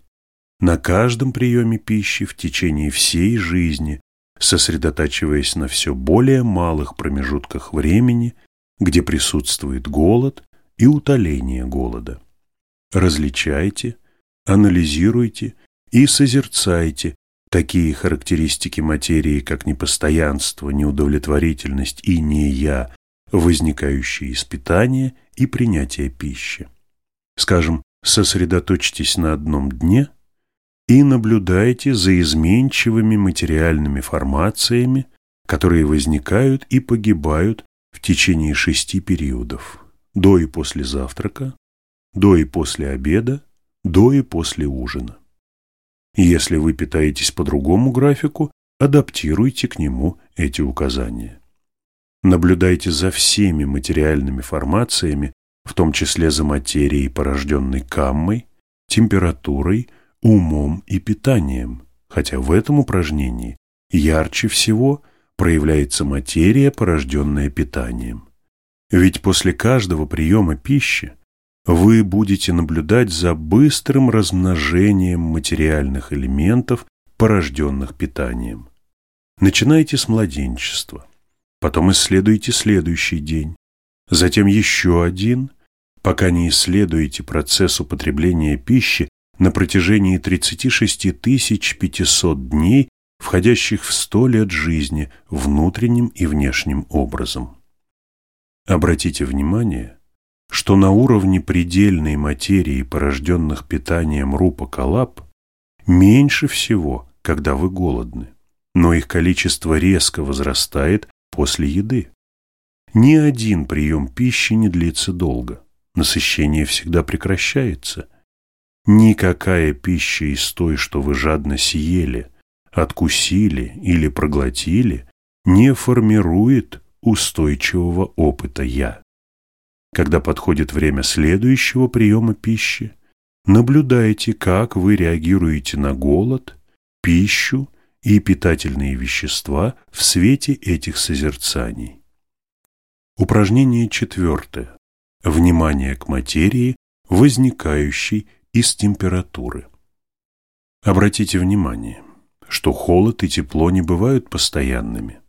на каждом приеме пищи в течение всей жизни, сосредотачиваясь на все более малых промежутках времени, где присутствует голод и утоление голода. Различайте, анализируйте и созерцайте такие характеристики материи, как непостоянство, неудовлетворительность и не я, возникающие из питания и принятия пищи. Скажем, сосредоточьтесь на одном дне и наблюдайте за изменчивыми материальными формациями, которые возникают и погибают в течение шести периодов – до и после завтрака, до и после обеда, до и после ужина. Если вы питаетесь по другому графику, адаптируйте к нему эти указания. Наблюдайте за всеми материальными формациями, в том числе за материей, порожденной каммой, температурой, умом и питанием, хотя в этом упражнении ярче всего проявляется материя, порожденная питанием. Ведь после каждого приема пищи вы будете наблюдать за быстрым размножением материальных элементов, порожденных питанием. Начинайте с младенчества, потом исследуйте следующий день, затем еще один, пока не исследуете процесс употребления пищи на протяжении 36 500 дней, входящих в 100 лет жизни внутренним и внешним образом. Обратите внимание, что на уровне предельной материи, порожденных питанием рупа калап, меньше всего, когда вы голодны, но их количество резко возрастает после еды. Ни один прием пищи не длится долго. Насыщение всегда прекращается. Никакая пища из той, что вы жадно съели, откусили или проглотили, не формирует устойчивого опыта «я». Когда подходит время следующего приема пищи, наблюдайте, как вы реагируете на голод, пищу и питательные вещества в свете этих созерцаний. Упражнение четвертое. Внимание к материи, возникающей из температуры. Обратите внимание, что холод и тепло не бывают постоянными.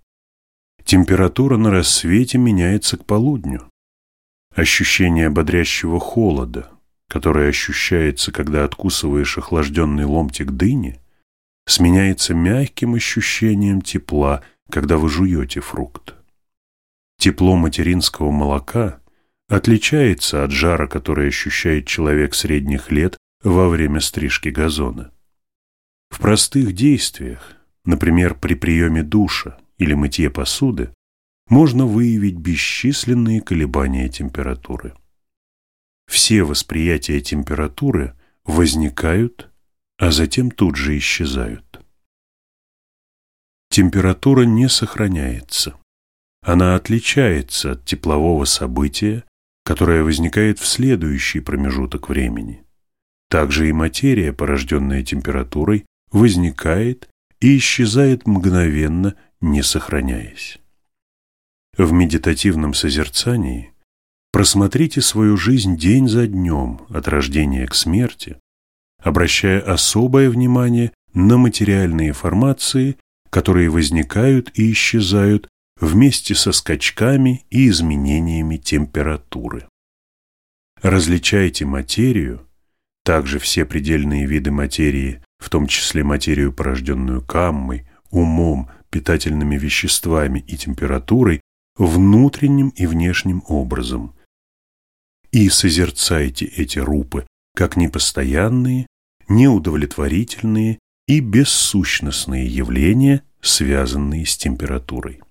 Температура на рассвете меняется к полудню. Ощущение бодрящего холода, которое ощущается, когда откусываешь охлажденный ломтик дыни, сменяется мягким ощущением тепла, когда вы жуете фрукт. Тепло материнского молока отличается от жара, который ощущает человек средних лет во время стрижки газона. В простых действиях, например, при приеме душа или мытье посуды, можно выявить бесчисленные колебания температуры. Все восприятия температуры возникают, а затем тут же исчезают. Температура не сохраняется. Она отличается от теплового события, которое возникает в следующий промежуток времени. Также и материя, порожденная температурой, возникает и исчезает мгновенно, не сохраняясь. В медитативном созерцании просмотрите свою жизнь день за днем от рождения к смерти, обращая особое внимание на материальные формации, которые возникают и исчезают вместе со скачками и изменениями температуры. Различайте материю, также все предельные виды материи, в том числе материю, порожденную каммой, умом, питательными веществами и температурой, внутренним и внешним образом. И созерцайте эти рупы как непостоянные, неудовлетворительные и бессущностные явления, связанные с температурой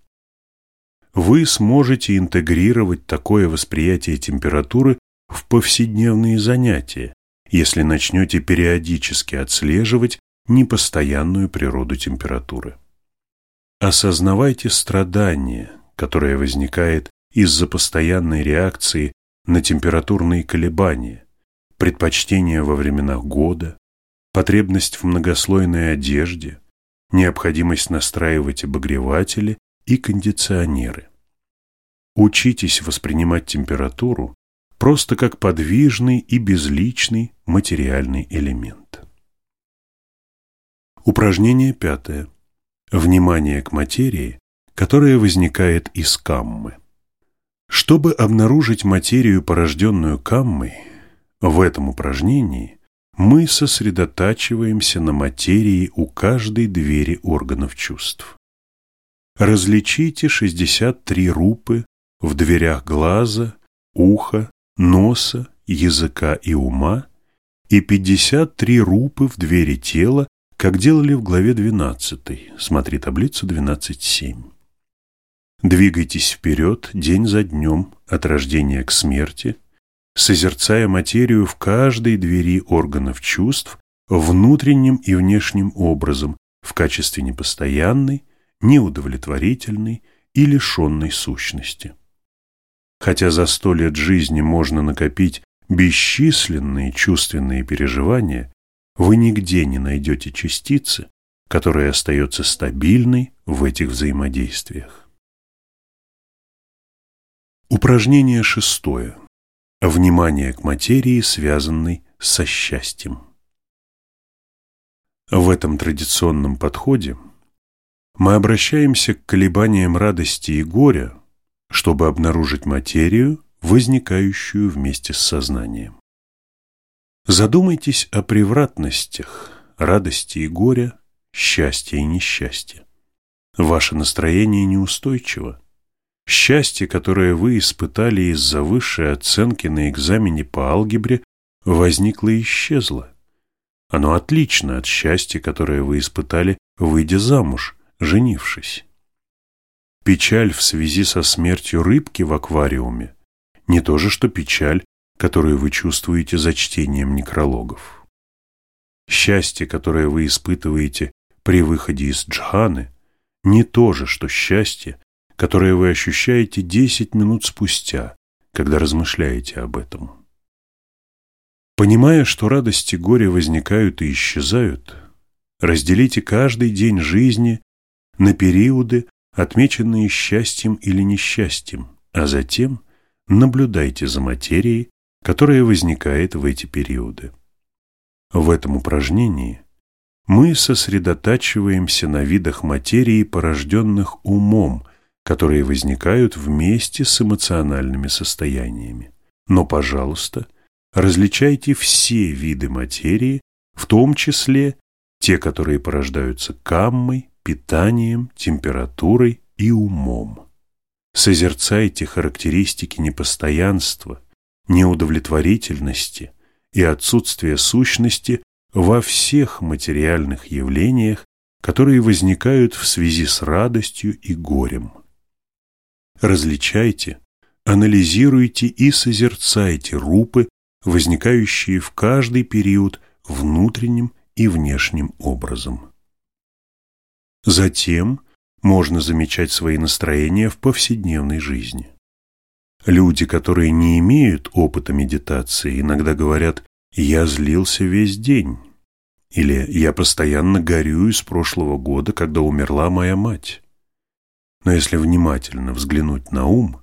вы сможете интегрировать такое восприятие температуры в повседневные занятия, если начнете периодически отслеживать непостоянную природу температуры. Осознавайте страдание, которое возникает из-за постоянной реакции на температурные колебания, предпочтения во времена года, потребность в многослойной одежде, необходимость настраивать обогреватели и кондиционеры. Учитесь воспринимать температуру просто как подвижный и безличный материальный элемент. Упражнение пятое. Внимание к материи, которая возникает из каммы. Чтобы обнаружить материю, порожденную каммой, в этом упражнении мы сосредотачиваемся на материи у каждой двери органов чувств. Различите 63 рупы в дверях глаза, уха, носа, языка и ума и 53 рупы в двери тела, как делали в главе 12, смотри таблицу 12.7. Двигайтесь вперед день за днем от рождения к смерти, созерцая материю в каждой двери органов чувств внутренним и внешним образом в качестве непостоянной, неудовлетворительной и лишенной сущности. Хотя за сто лет жизни можно накопить бесчисленные чувственные переживания, вы нигде не найдете частицы, которая остается стабильной в этих взаимодействиях. Упражнение шестое. Внимание к материи, связанной со счастьем. В этом традиционном подходе мы обращаемся к колебаниям радости и горя, чтобы обнаружить материю, возникающую вместе с сознанием. Задумайтесь о превратностях радости и горя, счастья и несчастья. Ваше настроение неустойчиво. Счастье, которое вы испытали из-за высшей оценки на экзамене по алгебре, возникло и исчезло. Оно отлично от счастья, которое вы испытали, выйдя замуж, женившись. Печаль в связи со смертью рыбки в аквариуме не то же, что печаль, которую вы чувствуете за чтением некрологов. Счастье, которое вы испытываете при выходе из джханы, не то же, что счастье, которое вы ощущаете 10 минут спустя, когда размышляете об этом. Понимая, что радости и горе возникают и исчезают, разделите каждый день жизни на периоды, отмеченные счастьем или несчастьем, а затем наблюдайте за материей, которая возникает в эти периоды. В этом упражнении мы сосредотачиваемся на видах материи, порожденных умом, которые возникают вместе с эмоциональными состояниями. Но, пожалуйста, различайте все виды материи, в том числе те, которые порождаются каммой, питанием, температурой и умом. Созерцайте характеристики непостоянства, неудовлетворительности и отсутствия сущности во всех материальных явлениях, которые возникают в связи с радостью и горем. Различайте, анализируйте и созерцайте рупы, возникающие в каждый период внутренним и внешним образом. Затем можно замечать свои настроения в повседневной жизни. Люди, которые не имеют опыта медитации, иногда говорят «я злился весь день» или «я постоянно горюю с прошлого года, когда умерла моя мать». Но если внимательно взглянуть на ум,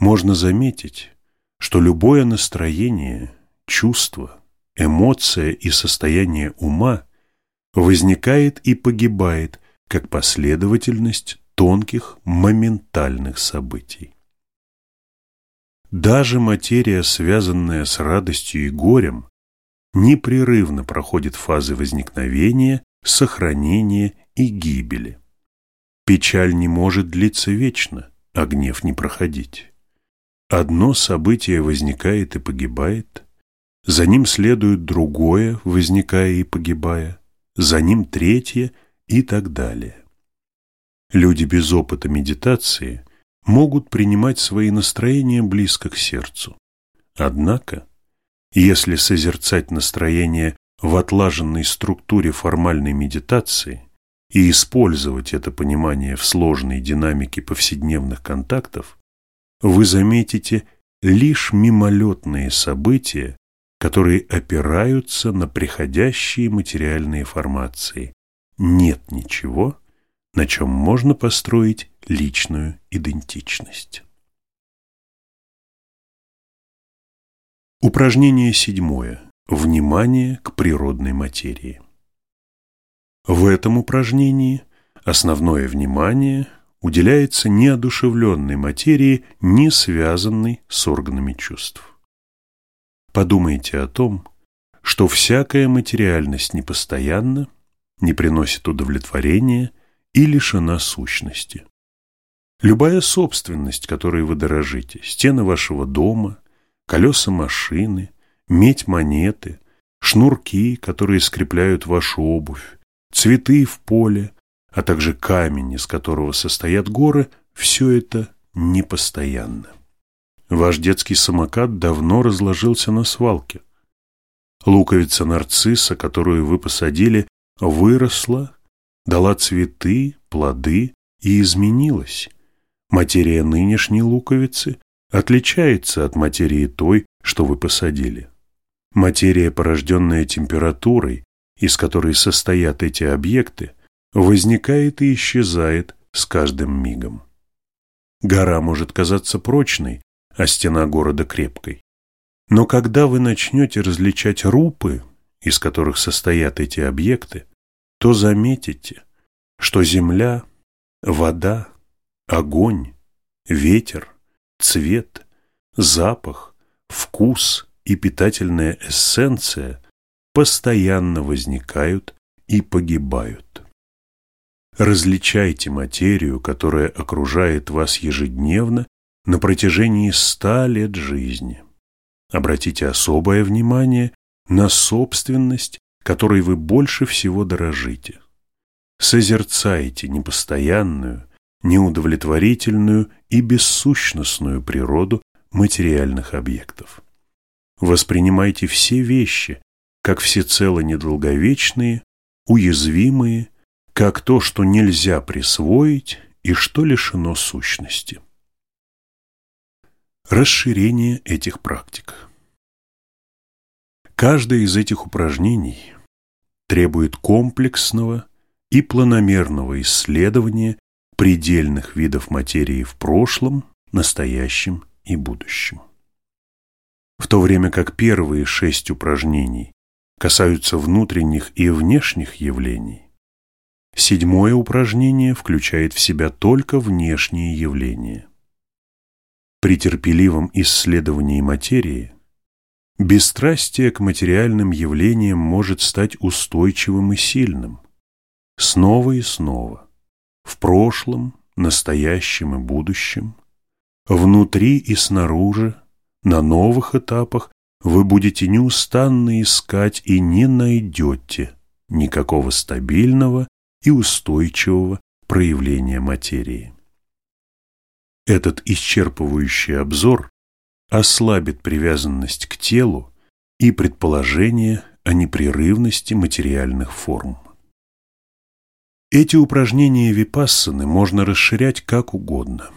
можно заметить, что любое настроение, чувство, эмоция и состояние ума возникает и погибает как последовательность тонких моментальных событий. Даже материя, связанная с радостью и горем, непрерывно проходит фазы возникновения, сохранения и гибели. Печаль не может длиться вечно, а гнев не проходить. Одно событие возникает и погибает, за ним следует другое, возникая и погибая, за ним третье и так далее. Люди без опыта медитации могут принимать свои настроения близко к сердцу. Однако, если созерцать настроение в отлаженной структуре формальной медитации – и использовать это понимание в сложной динамике повседневных контактов, вы заметите лишь мимолетные события, которые опираются на приходящие материальные формации нет ничего, на чем можно построить личную идентичность. Упражнение седьмое. Внимание к природной материи. В этом упражнении основное внимание уделяется неодушевленной материи, не связанной с органами чувств. Подумайте о том, что всякая материальность непостоянна, не приносит удовлетворения и лишена сущности. Любая собственность, которой вы дорожите, стены вашего дома, колеса машины, медь монеты, шнурки, которые скрепляют вашу обувь, цветы в поле, а также камень, из которого состоят горы, все это непостоянно. Ваш детский самокат давно разложился на свалке. Луковица нарцисса, которую вы посадили, выросла, дала цветы, плоды и изменилась. Материя нынешней луковицы отличается от материи той, что вы посадили. Материя, порожденная температурой, из которой состоят эти объекты, возникает и исчезает с каждым мигом. Гора может казаться прочной, а стена города крепкой. Но когда вы начнете различать рупы, из которых состоят эти объекты, то заметите, что земля, вода, огонь, ветер, цвет, запах, вкус и питательная эссенция постоянно возникают и погибают. Различайте материю, которая окружает вас ежедневно на протяжении ста лет жизни. Обратите особое внимание на собственность, которой вы больше всего дорожите. Созерцайте непостоянную, неудовлетворительную и бессущностную природу материальных объектов. Воспринимайте все вещи, как всецело недолговечные, уязвимые, как то, что нельзя присвоить и что лишено сущности. Расширение этих практик. Каждое из этих упражнений требует комплексного и планомерного исследования предельных видов материи в прошлом, настоящем и будущем. В то время как первые шесть упражнений касаются внутренних и внешних явлений, седьмое упражнение включает в себя только внешние явления. При терпеливом исследовании материи бесстрастие к материальным явлениям может стать устойчивым и сильным. Снова и снова, в прошлом, настоящем и будущем, внутри и снаружи, на новых этапах вы будете неустанно искать и не найдете никакого стабильного и устойчивого проявления материи. Этот исчерпывающий обзор ослабит привязанность к телу и предположение о непрерывности материальных форм. Эти упражнения випассаны можно расширять как угодно.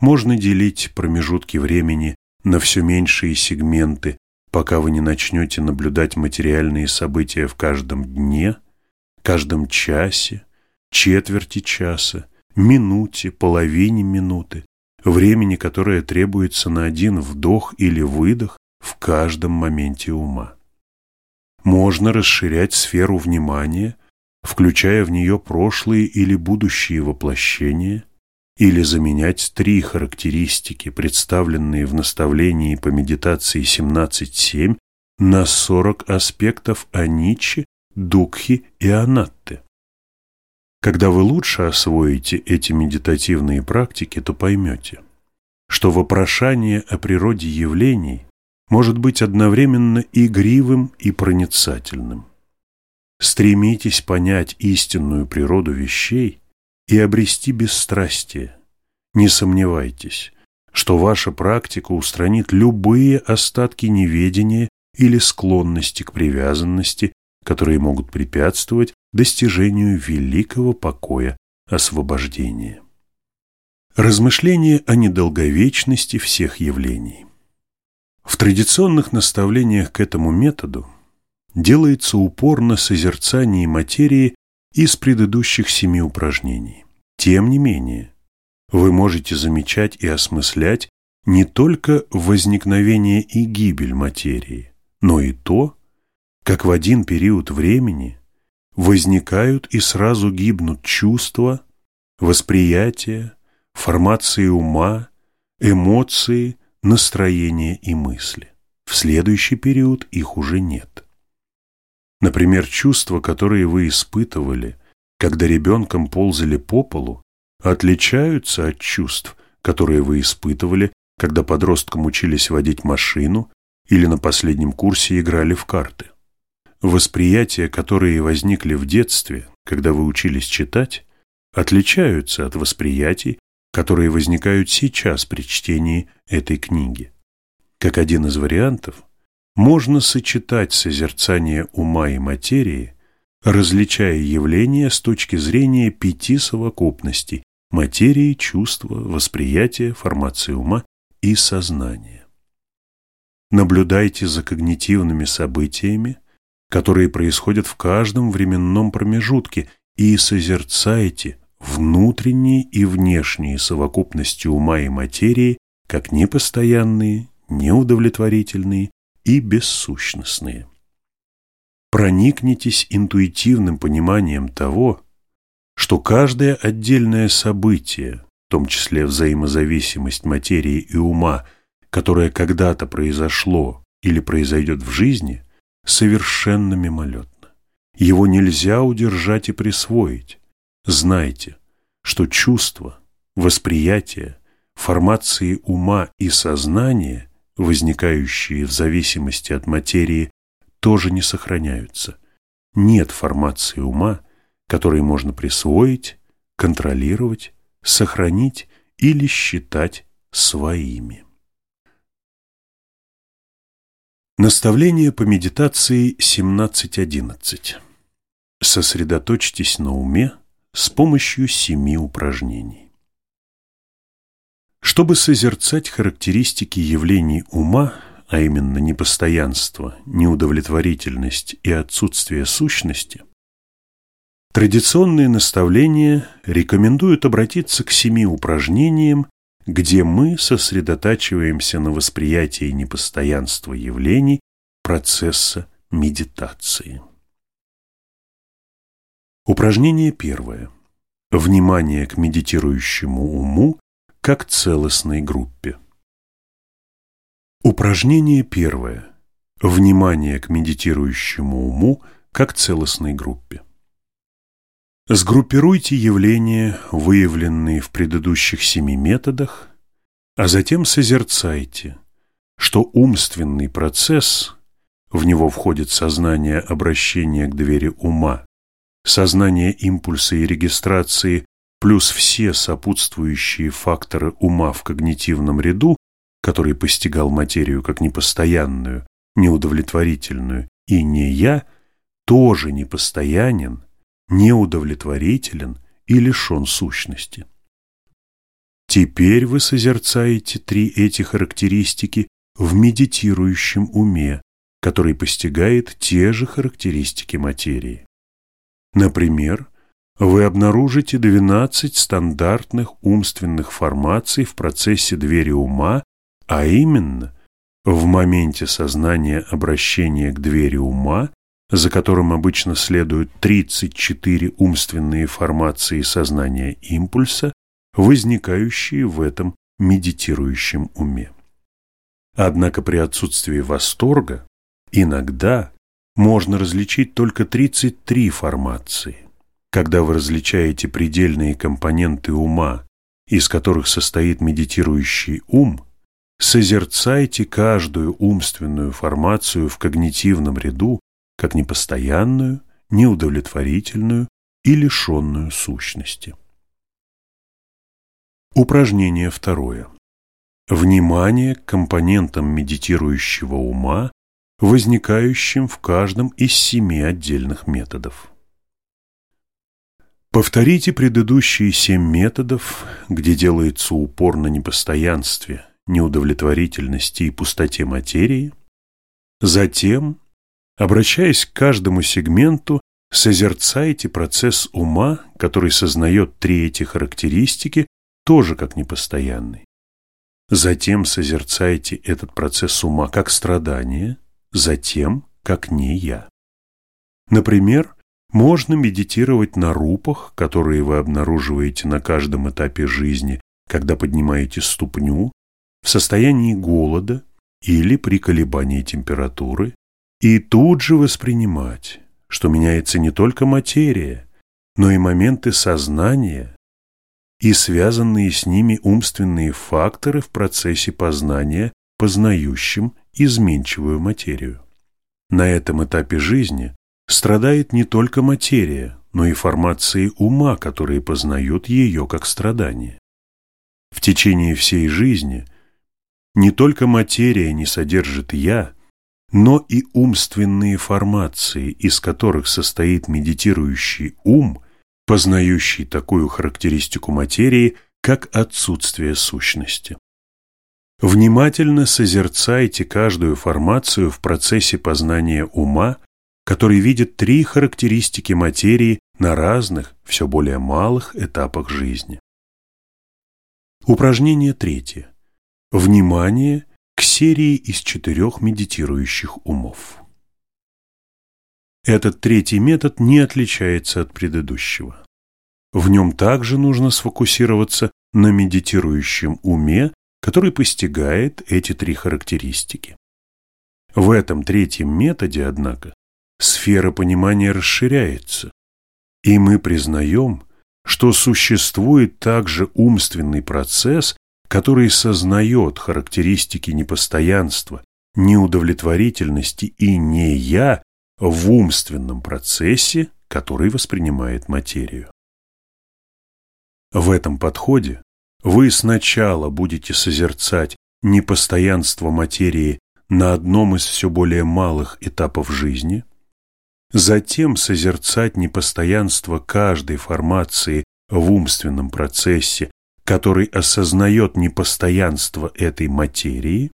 Можно делить промежутки времени на все меньшие сегменты, пока вы не начнете наблюдать материальные события в каждом дне, каждом часе, четверти часа, минуте, половине минуты, времени, которое требуется на один вдох или выдох в каждом моменте ума. Можно расширять сферу внимания, включая в нее прошлые или будущие воплощения, или заменять три характеристики, представленные в наставлении по медитации 17.7, на 40 аспектов Аничи, Дукхи и Анатты. Когда вы лучше освоите эти медитативные практики, то поймете, что вопрошание о природе явлений может быть одновременно игривым и проницательным. Стремитесь понять истинную природу вещей и обрести бесстрастие. Не сомневайтесь, что ваша практика устранит любые остатки неведения или склонности к привязанности, которые могут препятствовать достижению великого покоя освобождения. Размышление о недолговечности всех явлений. В традиционных наставлениях к этому методу делается упор на созерцании материи из предыдущих семи упражнений. Тем не менее, вы можете замечать и осмыслять не только возникновение и гибель материи, но и то, как в один период времени возникают и сразу гибнут чувства, восприятия, формации ума, эмоции, настроения и мысли. В следующий период их уже нет. Например, чувства, которые вы испытывали, когда ребенком ползали по полу, отличаются от чувств, которые вы испытывали, когда подросткам учились водить машину или на последнем курсе играли в карты. Восприятия, которые возникли в детстве, когда вы учились читать, отличаются от восприятий, которые возникают сейчас при чтении этой книги. Как один из вариантов, можно сочетать созерцание ума и материи, различая явления с точки зрения пяти совокупностей – материи, чувства, восприятия, формации ума и сознания. Наблюдайте за когнитивными событиями, которые происходят в каждом временном промежутке, и созерцайте внутренние и внешние совокупности ума и материи как непостоянные, неудовлетворительные и бессущностные. Проникнитесь интуитивным пониманием того, что каждое отдельное событие, в том числе взаимозависимость материи и ума, которое когда-то произошло или произойдет в жизни, совершенно мимолетно. Его нельзя удержать и присвоить. Знайте, что чувства, восприятие, формации ума и сознания, возникающие в зависимости от материи, тоже не сохраняются. Нет формации ума, которые можно присвоить, контролировать, сохранить или считать своими. Наставление по медитации 17.11. Сосредоточьтесь на уме с помощью семи упражнений. Чтобы созерцать характеристики явлений ума, а именно непостоянство, неудовлетворительность и отсутствие сущности, традиционные наставления рекомендуют обратиться к семи упражнениям, где мы сосредотачиваемся на восприятии непостоянства явлений процесса медитации. Упражнение первое. Внимание к медитирующему уму как целостной группе. Упражнение первое. Внимание к медитирующему уму как целостной группе. Сгруппируйте явления, выявленные в предыдущих семи методах, а затем созерцайте, что умственный процесс, в него входит сознание обращения к двери ума, сознание импульса и регистрации, плюс все сопутствующие факторы ума в когнитивном ряду, который постигал материю как непостоянную, неудовлетворительную и не я, тоже непостоянен, неудовлетворителен и лишен сущности. Теперь вы созерцаете три эти характеристики в медитирующем уме, который постигает те же характеристики материи. Например, вы обнаружите 12 стандартных умственных формаций в процессе двери ума, а именно в моменте сознания обращения к двери ума за которым обычно следуют 34 умственные формации сознания импульса, возникающие в этом медитирующем уме. Однако при отсутствии восторга иногда можно различить только 33 формации. Когда вы различаете предельные компоненты ума, из которых состоит медитирующий ум, созерцайте каждую умственную формацию в когнитивном ряду как непостоянную, неудовлетворительную и лишенную сущности. Упражнение второе. Внимание к компонентам медитирующего ума, возникающим в каждом из семи отдельных методов. Повторите предыдущие семь методов, где делается упор на непостоянстве, неудовлетворительности и пустоте материи, затем Обращаясь к каждому сегменту, созерцайте процесс ума, который сознает три эти характеристики, тоже как непостоянный. Затем созерцайте этот процесс ума как страдание, затем как не я. Например, можно медитировать на рупах, которые вы обнаруживаете на каждом этапе жизни, когда поднимаете ступню, в состоянии голода или при колебании температуры, и тут же воспринимать, что меняется не только материя, но и моменты сознания и связанные с ними умственные факторы в процессе познания, познающим изменчивую материю. На этом этапе жизни страдает не только материя, но и формации ума, которые познают ее как страдание. В течение всей жизни не только материя не содержит «я», но и умственные формации, из которых состоит медитирующий ум, познающий такую характеристику материи, как отсутствие сущности. Внимательно созерцайте каждую формацию в процессе познания ума, который видит три характеристики материи на разных, все более малых этапах жизни. Упражнение третье. Внимание к серии из четырех медитирующих умов. Этот третий метод не отличается от предыдущего. В нем также нужно сфокусироваться на медитирующем уме, который постигает эти три характеристики. В этом третьем методе, однако, сфера понимания расширяется, и мы признаем, что существует также умственный процесс, который сознает характеристики непостоянства, неудовлетворительности и не «я» в умственном процессе, который воспринимает материю. В этом подходе вы сначала будете созерцать непостоянство материи на одном из все более малых этапов жизни, затем созерцать непостоянство каждой формации в умственном процессе, который осознает непостоянство этой материи,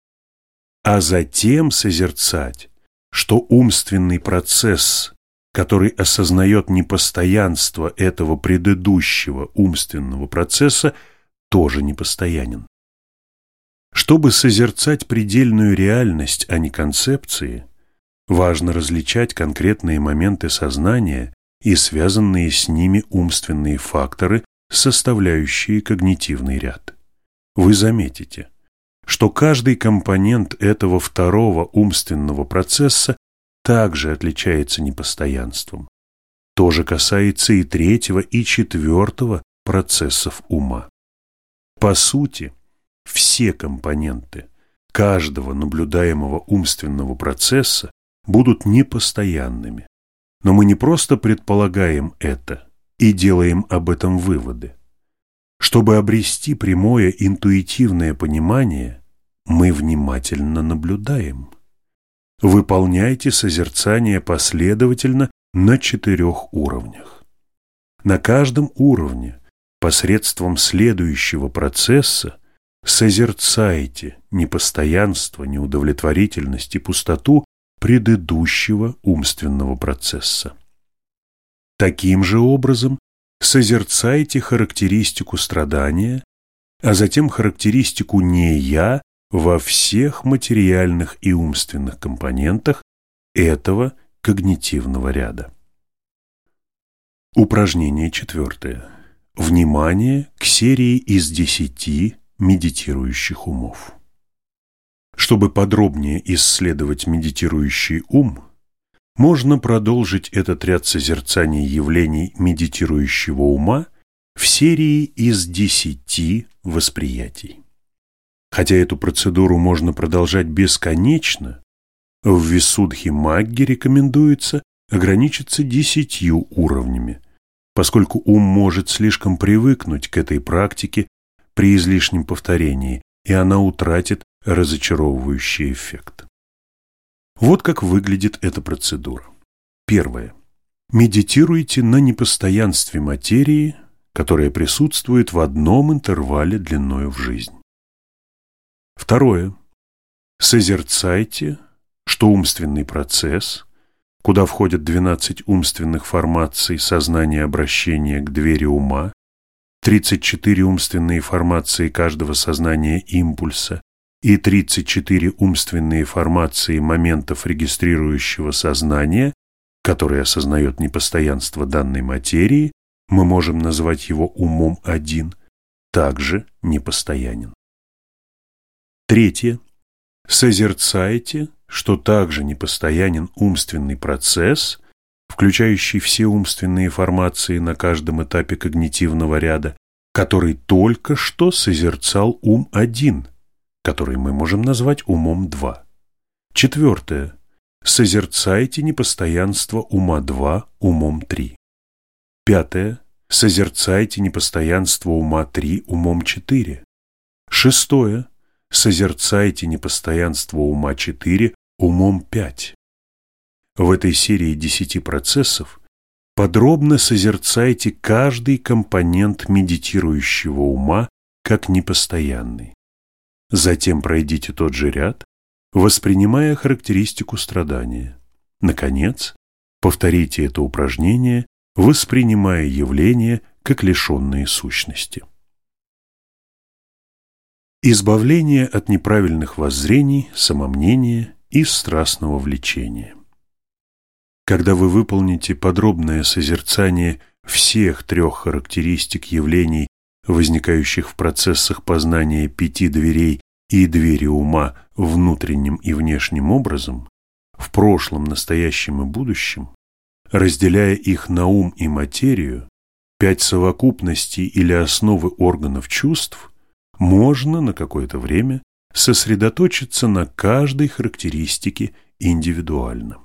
а затем созерцать, что умственный процесс, который осознает непостоянство этого предыдущего умственного процесса, тоже непостоянен. Чтобы созерцать предельную реальность, а не концепции, важно различать конкретные моменты сознания и связанные с ними умственные факторы, составляющие когнитивный ряд. Вы заметите, что каждый компонент этого второго умственного процесса также отличается непостоянством. То же касается и третьего, и четвертого процессов ума. По сути, все компоненты каждого наблюдаемого умственного процесса будут непостоянными. Но мы не просто предполагаем это и делаем об этом выводы. Чтобы обрести прямое интуитивное понимание, мы внимательно наблюдаем. Выполняйте созерцание последовательно на четырех уровнях. На каждом уровне посредством следующего процесса созерцайте непостоянство, неудовлетворительность и пустоту предыдущего умственного процесса. Таким же образом созерцайте характеристику страдания, а затем характеристику «не я» во всех материальных и умственных компонентах этого когнитивного ряда. Упражнение четвертое. Внимание к серии из десяти медитирующих умов. Чтобы подробнее исследовать медитирующий ум, можно продолжить этот ряд созерцаний явлений медитирующего ума в серии из десяти восприятий. Хотя эту процедуру можно продолжать бесконечно, в Висудхи Магги рекомендуется ограничиться десятью уровнями, поскольку ум может слишком привыкнуть к этой практике при излишнем повторении, и она утратит разочаровывающий эффект. Вот как выглядит эта процедура. Первое. Медитируйте на непостоянстве материи, которая присутствует в одном интервале длиною в жизнь. Второе. Созерцайте, что умственный процесс, куда входят 12 умственных формаций сознания обращения к двери ума, 34 умственные формации каждого сознания импульса и 34 умственные формации моментов регистрирующего сознания, который осознает непостоянство данной материи, мы можем назвать его умом один, также непостоянен. Третье. Созерцайте, что также непостоянен умственный процесс, включающий все умственные формации на каждом этапе когнитивного ряда, который только что созерцал ум один, который мы можем назвать умом два. Четвертое. Созерцайте непостоянство ума два умом три. Пятое. Созерцайте непостоянство ума три умом четыре. Шестое созерцайте непостоянство ума 4 умом 5. В этой серии десяти процессов подробно созерцайте каждый компонент медитирующего ума как непостоянный. Затем пройдите тот же ряд, воспринимая характеристику страдания. Наконец, повторите это упражнение, воспринимая явления как лишенные сущности. Избавление от неправильных воззрений, самомнения и страстного влечения. Когда вы выполните подробное созерцание всех трех характеристик явлений, возникающих в процессах познания пяти дверей и двери ума внутренним и внешним образом, в прошлом, настоящем и будущем, разделяя их на ум и материю, пять совокупностей или основы органов чувств – можно на какое-то время сосредоточиться на каждой характеристике индивидуально.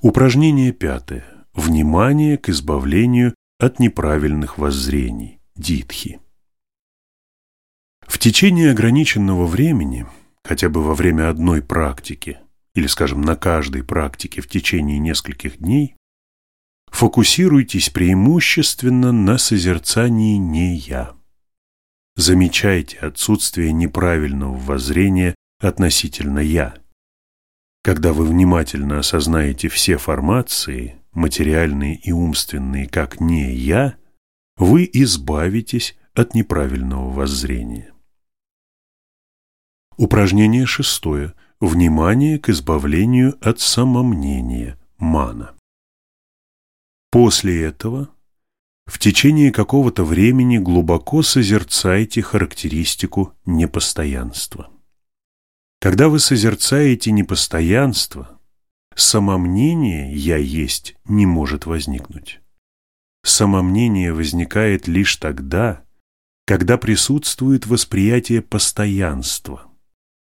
Упражнение пятое. Внимание к избавлению от неправильных воззрений. Дитхи. В течение ограниченного времени, хотя бы во время одной практики, или, скажем, на каждой практике в течение нескольких дней, фокусируйтесь преимущественно на созерцании «не я». Замечайте отсутствие неправильного воззрения относительно «я». Когда вы внимательно осознаете все формации, материальные и умственные, как «не я», вы избавитесь от неправильного воззрения. Упражнение шестое. Внимание к избавлению от самомнения, мана. После этого в течение какого-то времени глубоко созерцайте характеристику непостоянства. Когда вы созерцаете непостоянство, самомнение «я есть» не может возникнуть. Самомнение возникает лишь тогда, когда присутствует восприятие постоянства.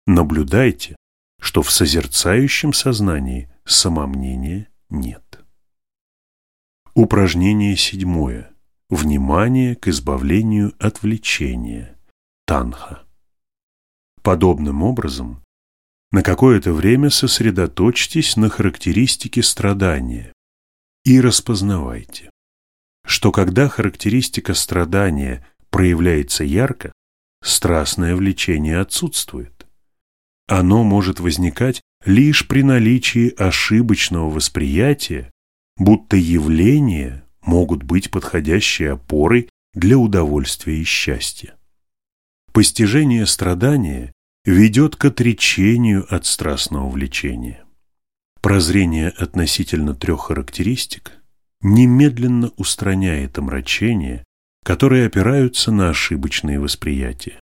Наблюдайте, что в созерцающем сознании самомнения нет. Упражнение седьмое внимание к избавлению от влечения, танха. Подобным образом, на какое-то время сосредоточьтесь на характеристике страдания и распознавайте, что когда характеристика страдания проявляется ярко, страстное влечение отсутствует. Оно может возникать лишь при наличии ошибочного восприятия, будто явление могут быть подходящей опорой для удовольствия и счастья. Постижение страдания ведет к отречению от страстного влечения. Прозрение относительно трех характеристик немедленно устраняет омрачения, которые опираются на ошибочные восприятия.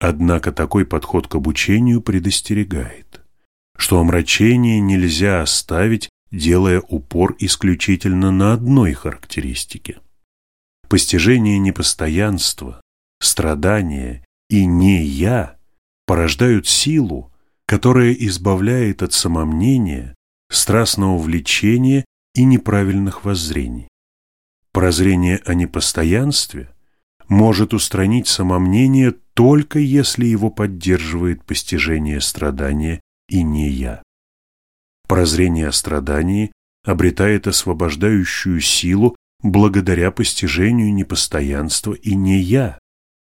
Однако такой подход к обучению предостерегает, что омрачение нельзя оставить делая упор исключительно на одной характеристике. Постижение непостоянства, страдания и «не я» порождают силу, которая избавляет от самомнения, страстного влечения и неправильных воззрений. Прозрение о непостоянстве может устранить самомнение только если его поддерживает постижение страдания и не я. Прозрение о страдании обретает освобождающую силу благодаря постижению непостоянства и не «я».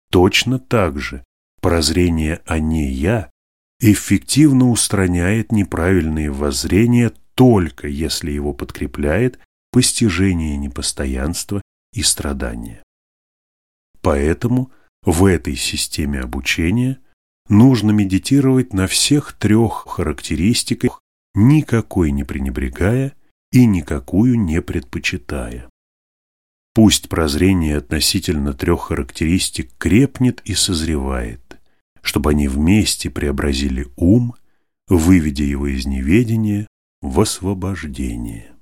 Точно так же прозрение о «не я» эффективно устраняет неправильные воззрения только если его подкрепляет постижение непостоянства и страдания. Поэтому в этой системе обучения нужно медитировать на всех трех характеристиках, никакой не пренебрегая и никакую не предпочитая. Пусть прозрение относительно трех характеристик крепнет и созревает, чтобы они вместе преобразили ум, выведя его из неведения в освобождение.